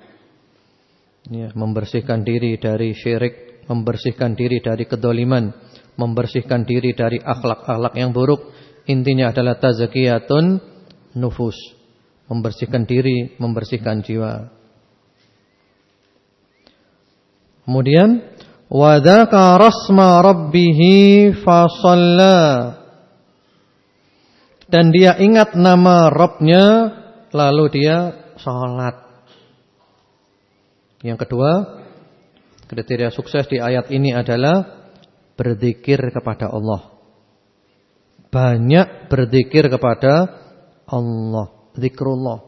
ya, membersihkan diri dari syirik, membersihkan diri dari kedoliman, membersihkan diri dari akhlak-akhlak yang buruk. Intinya adalah tazkiyatun nufus, membersihkan diri, membersihkan jiwa. Kemudian wadaka rasma rabbih fasalla dan dia ingat nama Rabbnya lalu dia sholat. Yang kedua, kriteria sukses di ayat ini adalah berzikir kepada Allah. Banyak berzikir kepada Allah, zikrullah.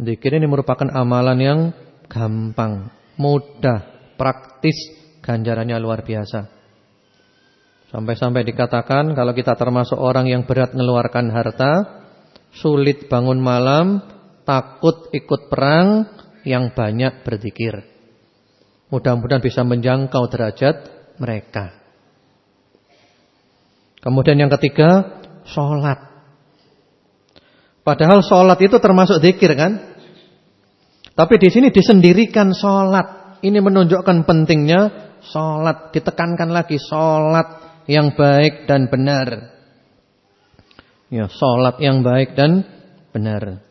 Zikir ini merupakan amalan yang gampang, mudah, praktis, ganjarannya luar biasa. Sampai-sampai dikatakan kalau kita termasuk orang yang berat mengeluarkan harta, sulit bangun malam, takut ikut perang, yang banyak berzikir. Mudah-mudahan bisa menjangkau derajat mereka. Kemudian yang ketiga, sholat. Padahal sholat itu termasuk zikir kan? Tapi di sini disendirikan sholat. Ini menunjukkan pentingnya sholat. Ditekankan lagi sholat yang baik dan benar. Ya, sholat yang baik dan benar.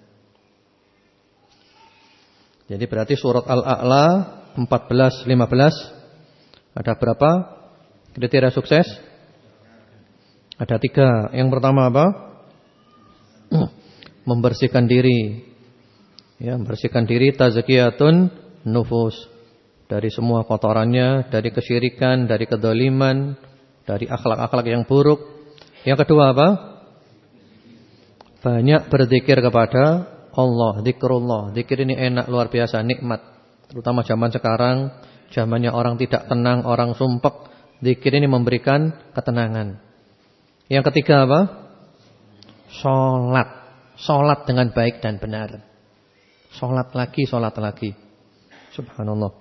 Jadi berarti surat Al-A'la 14 15 ada berapa kriteria sukses? Ada tiga. Yang pertama apa? Membersihkan diri. Ya, membersihkan diri tazkiyatun nufus dari semua kotorannya, dari kesyirikan, dari kedoliman, dari akhlak-akhlak yang buruk. Yang kedua apa? Banyak berzikir kepada Allah, zikrullah. Zikir ini enak luar biasa, nikmat. Terutama zaman sekarang, zamannya orang tidak tenang, orang sumpek. Zikir ini memberikan ketenangan. Yang ketiga apa? Sholat. Sholat dengan baik dan benar. Sholat lagi, sholat lagi. Subhanallah.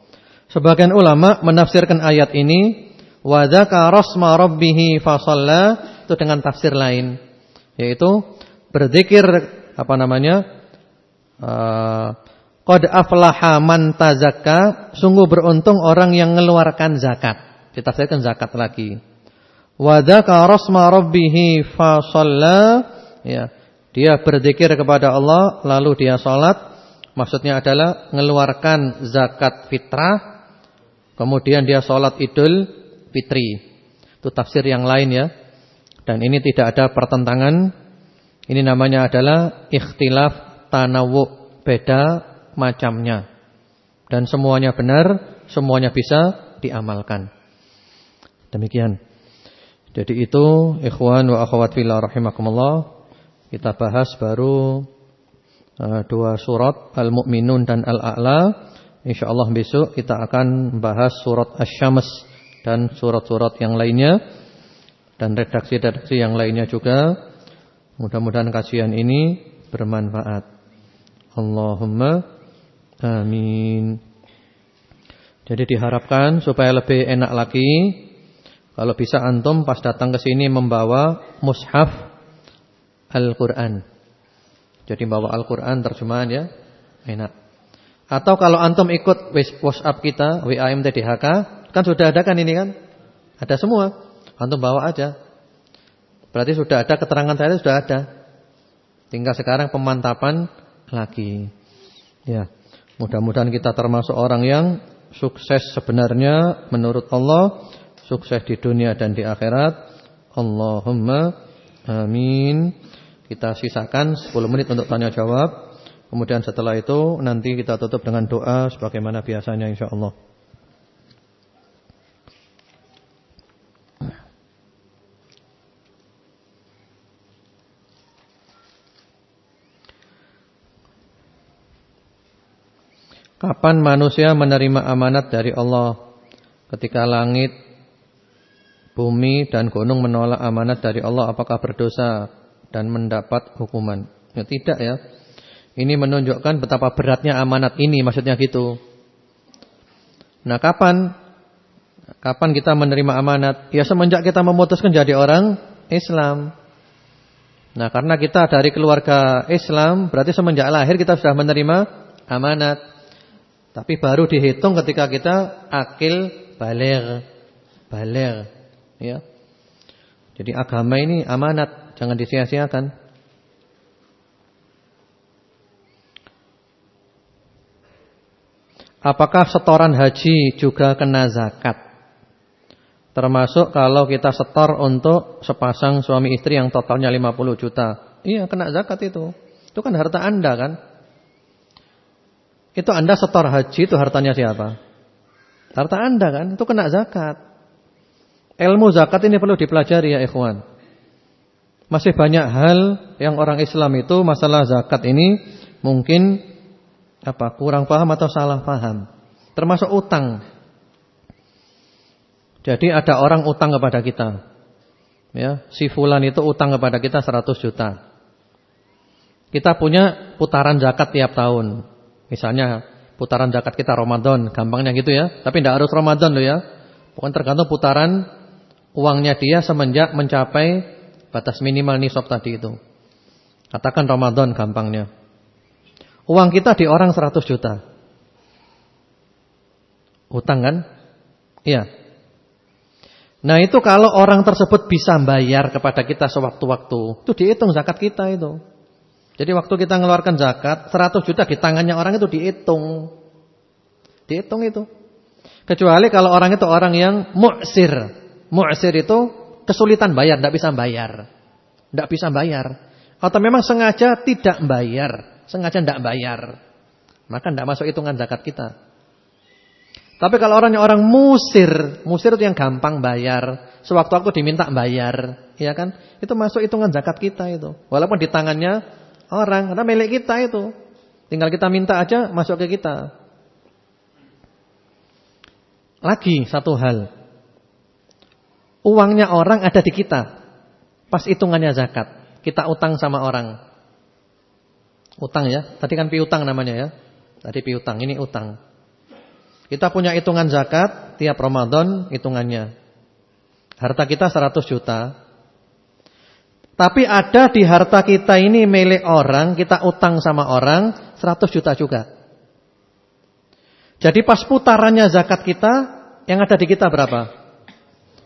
Sebagian ulama menafsirkan ayat ini. Wadaka rosma rabbihi fasalla. Itu dengan tafsir lain. Yaitu berzikir apa namanya? Uh, Qad aflaha man tazakka, sungguh beruntung orang yang mengeluarkan zakat. Ditafsirkan zakat lagi. Wa dzakara rasma rabbih fa ya. Dia berzikir kepada Allah lalu dia salat. Maksudnya adalah mengeluarkan zakat fitrah kemudian dia salat Idul Fitri. Itu tafsir yang lain ya. Dan ini tidak ada pertentangan. Ini namanya adalah ikhtilaf tanawu, beda macamnya. Dan semuanya benar, semuanya bisa diamalkan. Demikian. Jadi itu ikhwan wa akhwat fillah rahimakumullah kita bahas baru dua surat Al-Mu'minun dan Al-A'la. Insyaallah besok kita akan membahas surat Asy-Syams dan surat-surat yang lainnya dan redaksi-redaksi yang lainnya juga. Mudah-mudahan kajian ini bermanfaat. Allahumma amin. Jadi diharapkan supaya lebih enak lagi kalau bisa antum pas datang ke sini membawa mushaf Al-Qur'an. Jadi bawa Al-Qur'an terjemahan ya. Enak. Atau kalau antum ikut WhatsApp kita, WAMTDHK, kan sudah ada kan ini kan? Ada semua. Antum bawa aja. Berarti sudah ada keterangan saya sudah ada. Tinggal sekarang pemantapan lagi. Ya. Mudah-mudahan kita termasuk orang yang sukses sebenarnya menurut Allah sukses di dunia dan di akhirat. Allahumma amin. Kita sisakan 10 menit untuk tanya jawab. Kemudian setelah itu nanti kita tutup dengan doa sebagaimana biasanya insyaallah. Kapan manusia menerima amanat dari Allah? Ketika langit bumi dan gunung menolak amanat dari Allah apakah berdosa dan mendapat hukuman? Ya tidak ya. Ini menunjukkan betapa beratnya amanat ini maksudnya gitu. Nah, kapan kapan kita menerima amanat? Ya semenjak kita memutuskan jadi orang Islam. Nah, karena kita dari keluarga Islam, berarti semenjak lahir kita sudah menerima amanat. Tapi baru dihitung ketika kita akil balik. Balik. Ya. Jadi agama ini amanat, jangan disia-siakan. Apakah setoran haji juga kena zakat? Termasuk kalau kita setor untuk sepasang suami istri yang totalnya 50 juta. Iya, kena zakat itu. Itu kan harta Anda kan? Itu Anda setor haji itu hartanya siapa? Harta Anda kan? Itu kena zakat. Ilmu zakat ini perlu dipelajari ya ikhwan. Masih banyak hal yang orang Islam itu masalah zakat ini mungkin apa kurang paham atau salah paham. Termasuk utang. Jadi ada orang utang kepada kita. Ya, si fulan itu utang kepada kita 100 juta. Kita punya putaran zakat tiap tahun. Misalnya putaran zakat kita Ramadan, gampangnya gitu ya. Tapi tidak harus Ramadan loh ya. Bukan tergantung putaran uangnya dia semenjak mencapai batas minimal nisab tadi itu. Katakan Ramadan gampangnya. Uang kita di orang 100 juta. Utang kan? Iya. Nah itu kalau orang tersebut bisa bayar kepada kita sewaktu-waktu, itu dihitung zakat kita itu. Jadi waktu kita mengeluarkan zakat, 100 juta di tangannya orang itu dihitung. Dihitung itu. Kecuali kalau orang itu orang yang mu'sir. Mu'sir itu kesulitan bayar, tidak bisa bayar. Tidak bisa bayar. Atau memang sengaja tidak bayar. Sengaja tidak bayar. Maka tidak masuk hitungan zakat kita. Tapi kalau orangnya orang musir. Musir itu yang gampang bayar. Sewaktu-waktu diminta bayar. ya kan? Itu masuk hitungan zakat kita itu. Walaupun di tangannya orang. Karena milik kita itu. Tinggal kita minta aja masuk ke kita. Lagi satu hal. Uangnya orang ada di kita. Pas hitungannya zakat. Kita utang sama orang. Utang ya. Tadi kan piutang namanya ya. Tadi piutang, ini utang. Kita punya hitungan zakat tiap Ramadan hitungannya. Harta kita 100 juta. Tapi ada di harta kita ini milik orang, kita utang sama orang 100 juta juga. Jadi pas putarannya zakat kita, yang ada di kita berapa?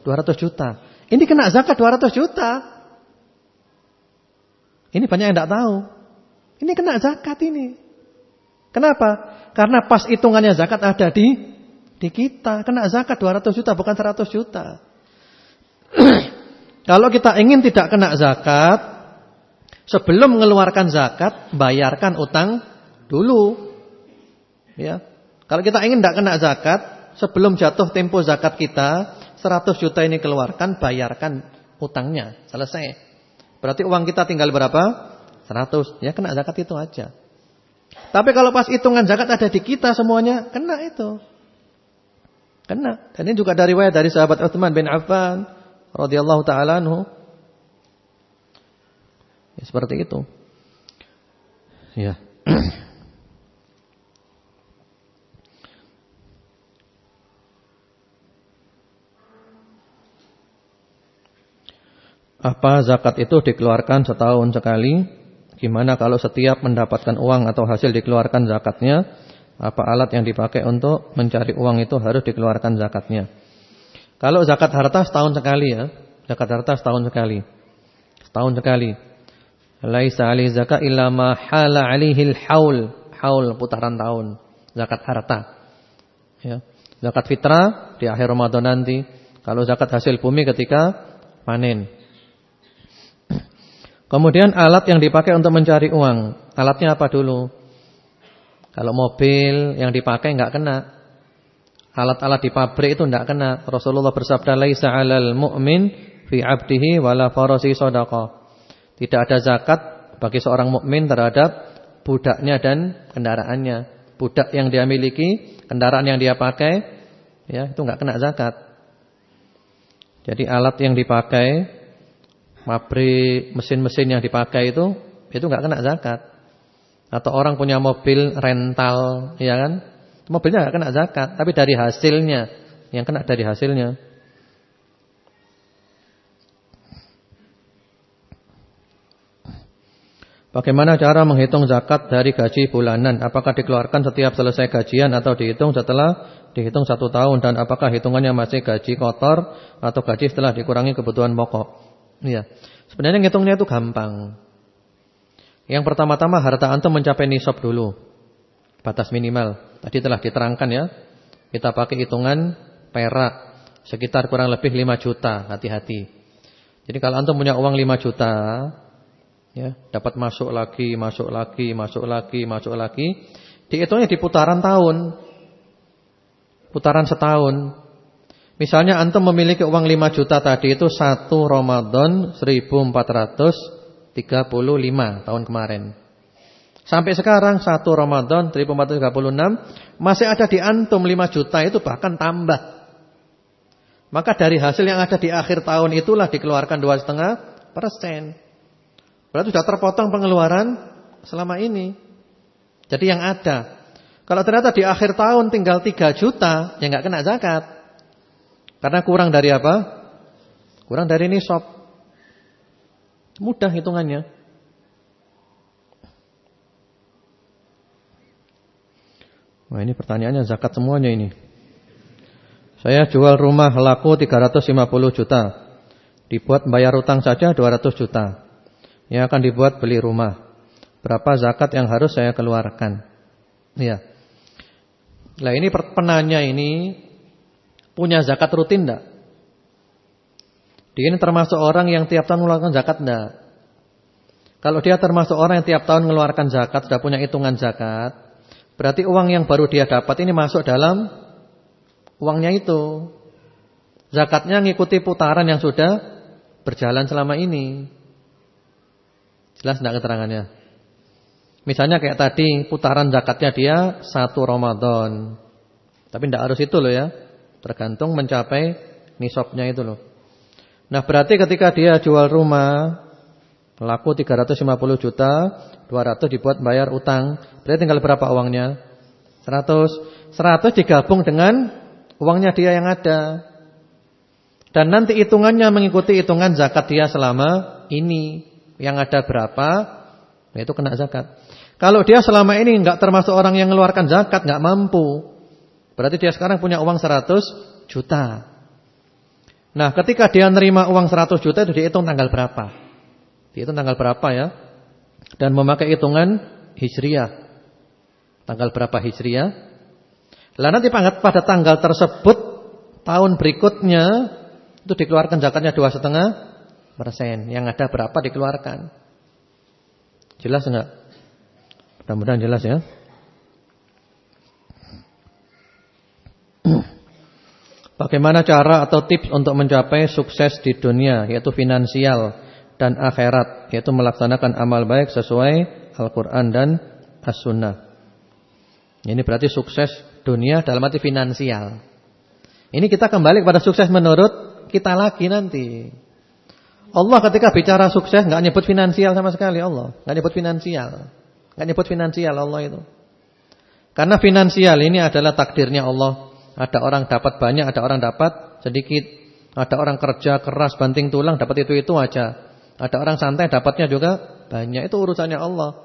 200 juta. Ini kena zakat 200 juta. Ini banyak yang tidak tahu. Ini kena zakat ini. Kenapa? Karena pas hitungannya zakat ada di di kita. Kena zakat 200 juta bukan 100 juta. Kalau kita ingin tidak kena zakat, sebelum mengeluarkan zakat, bayarkan utang dulu. Ya. Kalau kita ingin tidak kena zakat, sebelum jatuh tempo zakat kita, 100 juta ini keluarkan, bayarkan utangnya. Selesai. Berarti uang kita tinggal berapa? 100. Ya kena zakat itu aja. Tapi kalau pas hitungan zakat ada di kita semuanya, kena itu. Kena. Dan ini juga dari riwayat dari sahabat Utsman bin Affan radhiyallahu taala anhu. Ya seperti itu. Ya. Apa zakat itu dikeluarkan setahun sekali? Gimana kalau setiap mendapatkan uang atau hasil dikeluarkan zakatnya? Apa alat yang dipakai untuk mencari uang itu harus dikeluarkan zakatnya? Kalau zakat harta setahun sekali ya. Zakat harta setahun sekali. Setahun sekali. Laisa ali zakat illa ma hala haul. Haul putaran tahun. Zakat harta. Ya. Zakat fitrah di akhir Ramadan nanti. Kalau zakat hasil bumi ketika panen. Kemudian alat yang dipakai untuk mencari uang. Alatnya apa dulu? Kalau mobil yang dipakai enggak kena. Alat-alat di pabrik itu enggak kena. Rasulullah bersabda laisa 'alal mu'min fi 'abdihi wala farasi shadaqah. Tidak ada zakat bagi seorang mukmin terhadap budaknya dan kendaraannya. Budak yang dia miliki, kendaraan yang dia pakai, ya itu enggak kena zakat. Jadi alat yang dipakai pabrik mesin-mesin yang dipakai itu itu nggak kena zakat. Atau orang punya mobil rental, ya kan? Mobilnya nggak kena zakat, tapi dari hasilnya yang kena dari hasilnya. Bagaimana cara menghitung zakat dari gaji bulanan? Apakah dikeluarkan setiap selesai gajian atau dihitung setelah dihitung satu tahun? Dan apakah hitungannya masih gaji kotor atau gaji setelah dikurangi kebutuhan pokok? Iya. Sebenarnya ngitungnya itu gampang. Yang pertama-tama harta antum mencapai nisab dulu. Batas minimal. Tadi telah diterangkan ya. Kita pakai hitungan perak sekitar kurang lebih 5 juta, hati-hati. Jadi kalau antum punya uang 5 juta, ya, dapat masuk lagi, masuk lagi, masuk lagi, masuk lagi, dihitungnya di putaran tahun. Putaran setahun. Misalnya antum memiliki uang 5 juta tadi itu satu Ramadan 1435 tahun kemarin. Sampai sekarang satu Ramadan 1436 masih ada di antum 5 juta itu bahkan tambah. Maka dari hasil yang ada di akhir tahun itulah dikeluarkan 2,5 persen. Berarti sudah terpotong pengeluaran selama ini. Jadi yang ada. Kalau ternyata di akhir tahun tinggal 3 juta, ya nggak kena zakat. Karena kurang dari apa? Kurang dari nisab. Mudah hitungannya. Wah ini pertanyaannya zakat semuanya ini. Saya jual rumah laku 350 juta. Dibuat bayar utang saja 200 juta. Yang akan dibuat beli rumah. Berapa zakat yang harus saya keluarkan? Ya. Nah ini penanya ini punya zakat rutin enggak? Dia ini termasuk orang yang tiap tahun mengeluarkan zakat enggak? Kalau dia termasuk orang yang tiap tahun mengeluarkan zakat, sudah punya hitungan zakat, berarti uang yang baru dia dapat ini masuk dalam uangnya itu. Zakatnya ngikuti putaran yang sudah berjalan selama ini. Jelas enggak keterangannya? Misalnya kayak tadi putaran zakatnya dia satu Ramadan. Tapi tidak harus itu loh ya. Tergantung mencapai nisabnya itu loh. Nah berarti ketika dia jual rumah laku 350 juta, 200 dibuat bayar utang, berarti tinggal berapa uangnya? 100. 100 digabung dengan uangnya dia yang ada. Dan nanti hitungannya mengikuti hitungan zakat dia selama ini. Yang ada berapa, nah itu kena zakat. Kalau dia selama ini nggak termasuk orang yang mengeluarkan zakat, nggak mampu. Berarti dia sekarang punya uang 100 juta. Nah, ketika dia nerima uang 100 juta itu dihitung tanggal berapa? Dihitung tanggal berapa ya? Dan memakai hitungan Hijriah. Tanggal berapa Hijriah? Lah nanti pada tanggal tersebut tahun berikutnya itu dikeluarkan zakatnya dua setengah persen. Yang ada berapa dikeluarkan? Jelas enggak? Mudah-mudahan jelas ya. Bagaimana cara atau tips untuk mencapai sukses di dunia yaitu finansial dan akhirat yaitu melaksanakan amal baik sesuai Al-Qur'an dan As-Sunnah. Ini berarti sukses dunia dalam arti finansial. Ini kita kembali kepada sukses menurut kita lagi nanti. Allah ketika bicara sukses nggak nyebut finansial sama sekali Allah, nggak nyebut finansial. nggak nyebut finansial Allah itu. Karena finansial ini adalah takdirnya Allah. Ada orang dapat banyak, ada orang dapat sedikit. Ada orang kerja keras banting tulang dapat itu-itu aja. Ada orang santai dapatnya juga banyak. Itu urusannya Allah.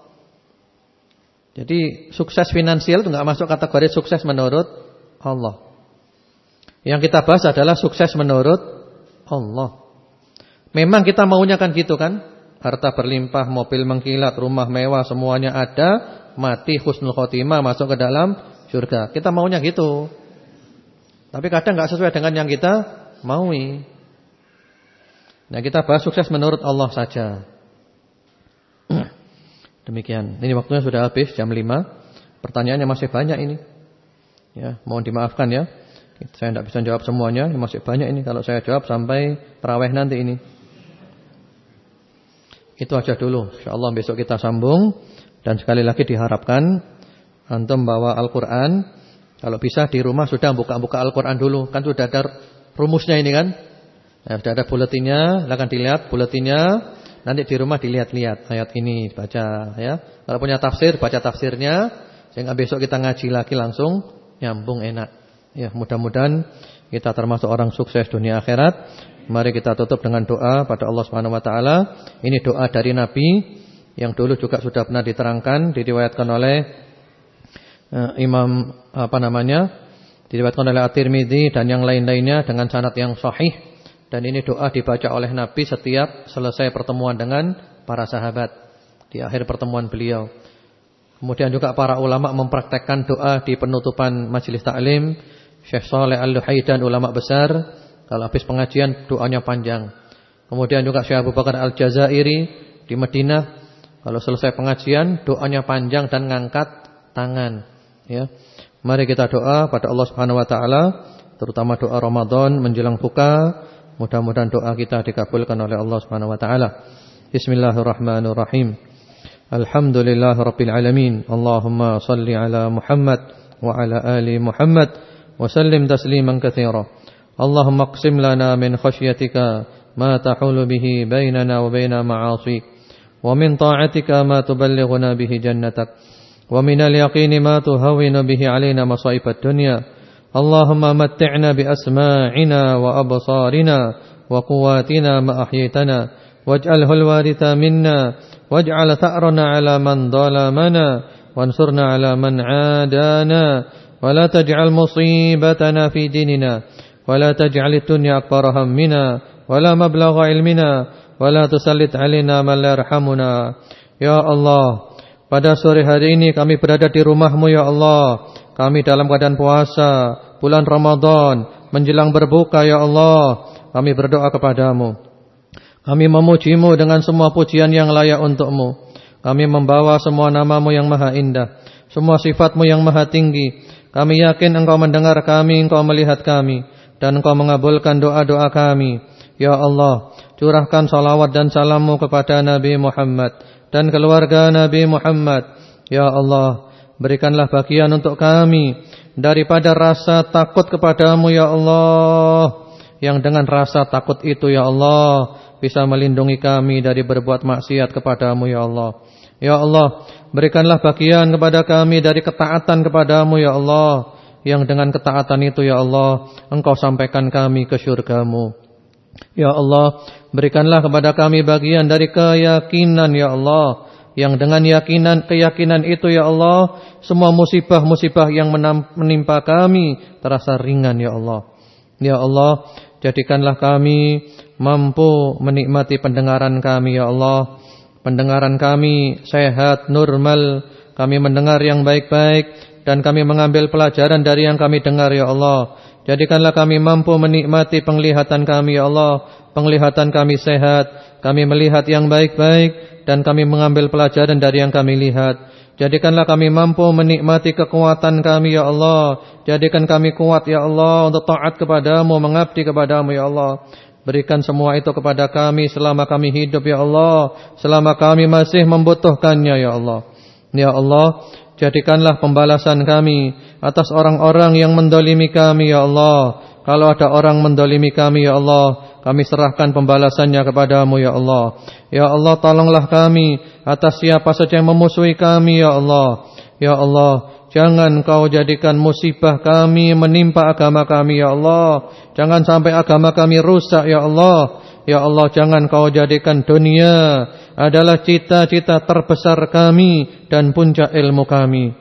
Jadi sukses finansial itu nggak masuk kategori sukses menurut Allah. Yang kita bahas adalah sukses menurut Allah. Memang kita maunya kan gitu kan? Harta berlimpah, mobil mengkilat, rumah mewah, semuanya ada, mati husnul khotimah masuk ke dalam surga. Kita maunya gitu. Tapi kadang nggak sesuai dengan yang kita maui. Nah, kita bahas sukses menurut Allah saja. Demikian. Ini waktunya sudah habis jam 5. Pertanyaannya masih banyak ini. Ya, mohon dimaafkan ya. Saya tidak bisa jawab semuanya, masih banyak ini kalau saya jawab sampai terawih nanti ini. Itu aja dulu. Insyaallah besok kita sambung dan sekali lagi diharapkan antum bawa Al-Qur'an kalau bisa di rumah sudah buka-buka Al-Quran dulu. Kan sudah ada rumusnya ini kan. Nah, sudah ada buletinnya. Silahkan dilihat buletinnya. Nanti di rumah dilihat-lihat ayat ini baca ya. Kalau punya tafsir baca tafsirnya. Sehingga besok kita ngaji lagi langsung nyambung enak. Ya mudah-mudahan kita termasuk orang sukses dunia akhirat. Mari kita tutup dengan doa pada Allah Subhanahu Wa Taala. Ini doa dari Nabi yang dulu juga sudah pernah diterangkan, diriwayatkan oleh Imam apa namanya diriwayatkan oleh At-Tirmidzi dan yang lain-lainnya dengan sanad yang sahih dan ini doa dibaca oleh Nabi setiap selesai pertemuan dengan para sahabat di akhir pertemuan beliau. Kemudian juga para ulama mempraktekkan doa di penutupan majelis taklim. Syekh Saleh Al-Luhaidan ulama besar kalau habis pengajian doanya panjang. Kemudian juga Syekh Abu Bakar Al-Jazairi di Madinah kalau selesai pengajian doanya panjang dan ngangkat tangan. Ya. Mari kita doa pada Allah Subhanahu wa taala, terutama doa Ramadan menjelang buka. Mudah-mudahan doa kita dikabulkan oleh Allah Subhanahu wa taala. Bismillahirrahmanirrahim. Alhamdulillahirabbil alamin. Allahumma salli ala Muhammad wa ala ali Muhammad wa sallim tasliman katsira. Allahumma qsim lana min khashyatika ma tahulu bihi bainana wa baina ma'asik wa min ta'atika ma tuballighuna bihi jannatak. ومن اليقين ما تهون به علينا مصائب الدنيا اللهم متعنا بأسماعنا وأبصارنا وقواتنا ما أحييتنا واجعله الوارث منا واجعل ثأرنا على من ظلمنا وانصرنا على من عادانا ولا تجعل مصيبتنا في ديننا ولا تجعل الدنيا أكبر همنا ولا مبلغ علمنا ولا تسلط علينا من لا يرحمنا Ya Allah pada sore hari ini kami berada di rumahmu ya Allah. Kami dalam keadaan puasa Bulan Ramadan Menjelang berbuka ya Allah. Kami berdoa kepadamu. Kami memujimu dengan semua pujian yang layak untukmu. Kami membawa semua namamu yang maha indah Semua sifatmu yang maha tinggi. Kami yakin engkau mendengar kami Engkau melihat kami Dan engkau mengabulkan doa-doa kami. Ya Allah Curahkan salawat dan salammu kepada Nabi Muhammad Dan keluarga Nabi Muhammad Ya Allah Berikanlah bagian untuk kami Daripada rasa takut kepadamu Ya Allah Yang dengan rasa takut itu Ya Allah Bisa melindungi kami dari berbuat maksiat kepadamu Ya Allah Ya Allah, berikanlah bagian kepada kami dari ketaatan kepadamu ya Allah. Yang dengan ketaatan itu ya Allah, Engkau sampaikan kami ke syurgamu. Ya Allah, berikanlah kepada kami bagian dari keyakinan ya Allah. Yang dengan yakinan keyakinan itu ya Allah, semua musibah-musibah yang menimpa kami terasa ringan ya Allah. Ya Allah, jadikanlah kami mampu menikmati pendengaran kami ya Allah pendengaran kami sehat, normal, kami mendengar yang baik-baik dan kami mengambil pelajaran dari yang kami dengar ya Allah. Jadikanlah kami mampu menikmati penglihatan kami ya Allah. Penglihatan kami sehat, kami melihat yang baik-baik dan kami mengambil pelajaran dari yang kami lihat. Jadikanlah kami mampu menikmati kekuatan kami ya Allah. Jadikan kami kuat ya Allah untuk taat kepadamu, mengabdi kepadamu ya Allah. Berikan semua itu kepada kami selama kami hidup ya Allah Selama kami masih membutuhkannya ya Allah Ya Allah Jadikanlah pembalasan kami Atas orang-orang yang mendolimi kami ya Allah Kalau ada orang mendolimi kami ya Allah Kami serahkan pembalasannya kepadamu ya Allah Ya Allah tolonglah kami Atas siapa saja yang memusuhi kami ya Allah Ya Allah Jangan kau jadikan musibah kami menimpa agama kami ya Allah. Jangan sampai agama kami rusak ya Allah. Ya Allah jangan kau jadikan dunia adalah cita-cita terbesar kami dan puncak ilmu kami.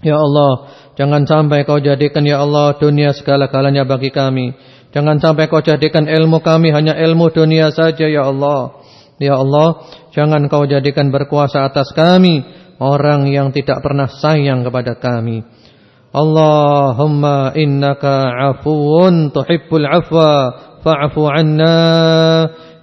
Ya Allah jangan sampai kau jadikan ya Allah dunia segala-galanya bagi kami. Jangan sampai kau jadikan ilmu kami hanya ilmu dunia saja ya Allah. Ya Allah jangan kau jadikan berkuasa atas kami orang yang tidak pernah sayang kepada kami. Allahumma innaka afuun tuhibbul afwa fa'fu anna.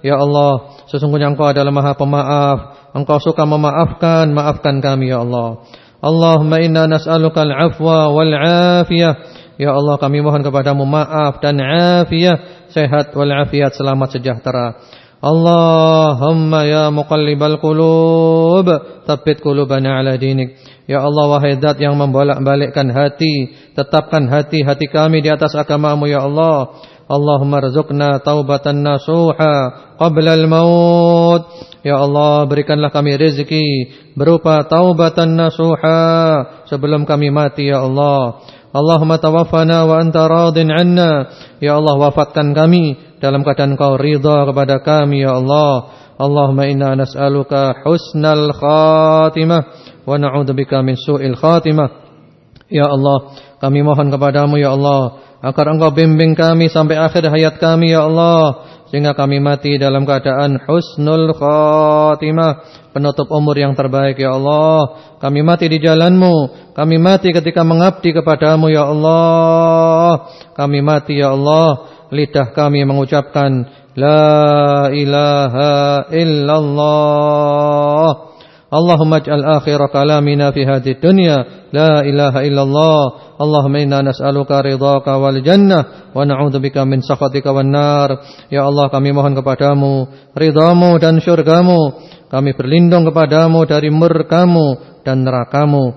Ya Allah, sesungguhnya Engkau adalah Maha Pemaaf. Engkau suka memaafkan, maafkan kami ya Allah. Allahumma inna nas'aluka al-afwa wal afiyah. Ya Allah, kami mohon kepadamu maaf dan afiyah, sehat wal afiyat, selamat sejahtera. Allahumma ya muqallibal qulub Thabbit qulubana ala dinik Ya Allah wahai zat yang membolak-balikkan hati Tetapkan hati-hati kami di atas agamamu ya Allah Allahumma rizukna taubatan nasuha Qabla al-maut Ya Allah berikanlah kami rezeki Berupa taubatan nasuha Sebelum kami mati ya Allah Allahumma tawaffana wa anta radin anna Ya Allah wafatkan kami dalam keadaan kau ridha kepada kami ya Allah. Allahumma inna nas'aluka husnal khatimah wa na'udzubika min su'il khatimah. Ya Allah, kami mohon kepadamu ya Allah agar Engkau bimbing kami sampai akhir hayat kami ya Allah. Sehingga kami mati dalam keadaan husnul khatimah. Penutup umur yang terbaik ya Allah. Kami mati di jalanmu. Kami mati ketika mengabdi kepadamu ya Allah. Kami mati ya Allah. Lidah kami mengucapkan La ilaha illallah Allahumma ij'al akhir kalamina fi hadhihi dunya la ilaha illallah. Allahumma inna nas'aluka ridhaka wal jannah wa na'udzubika min sakhatika wan nar. Ya Allah kami mohon kepadamu ridhamu dan syurgamu. Kami berlindung kepadamu dari murkamu dan nerakamu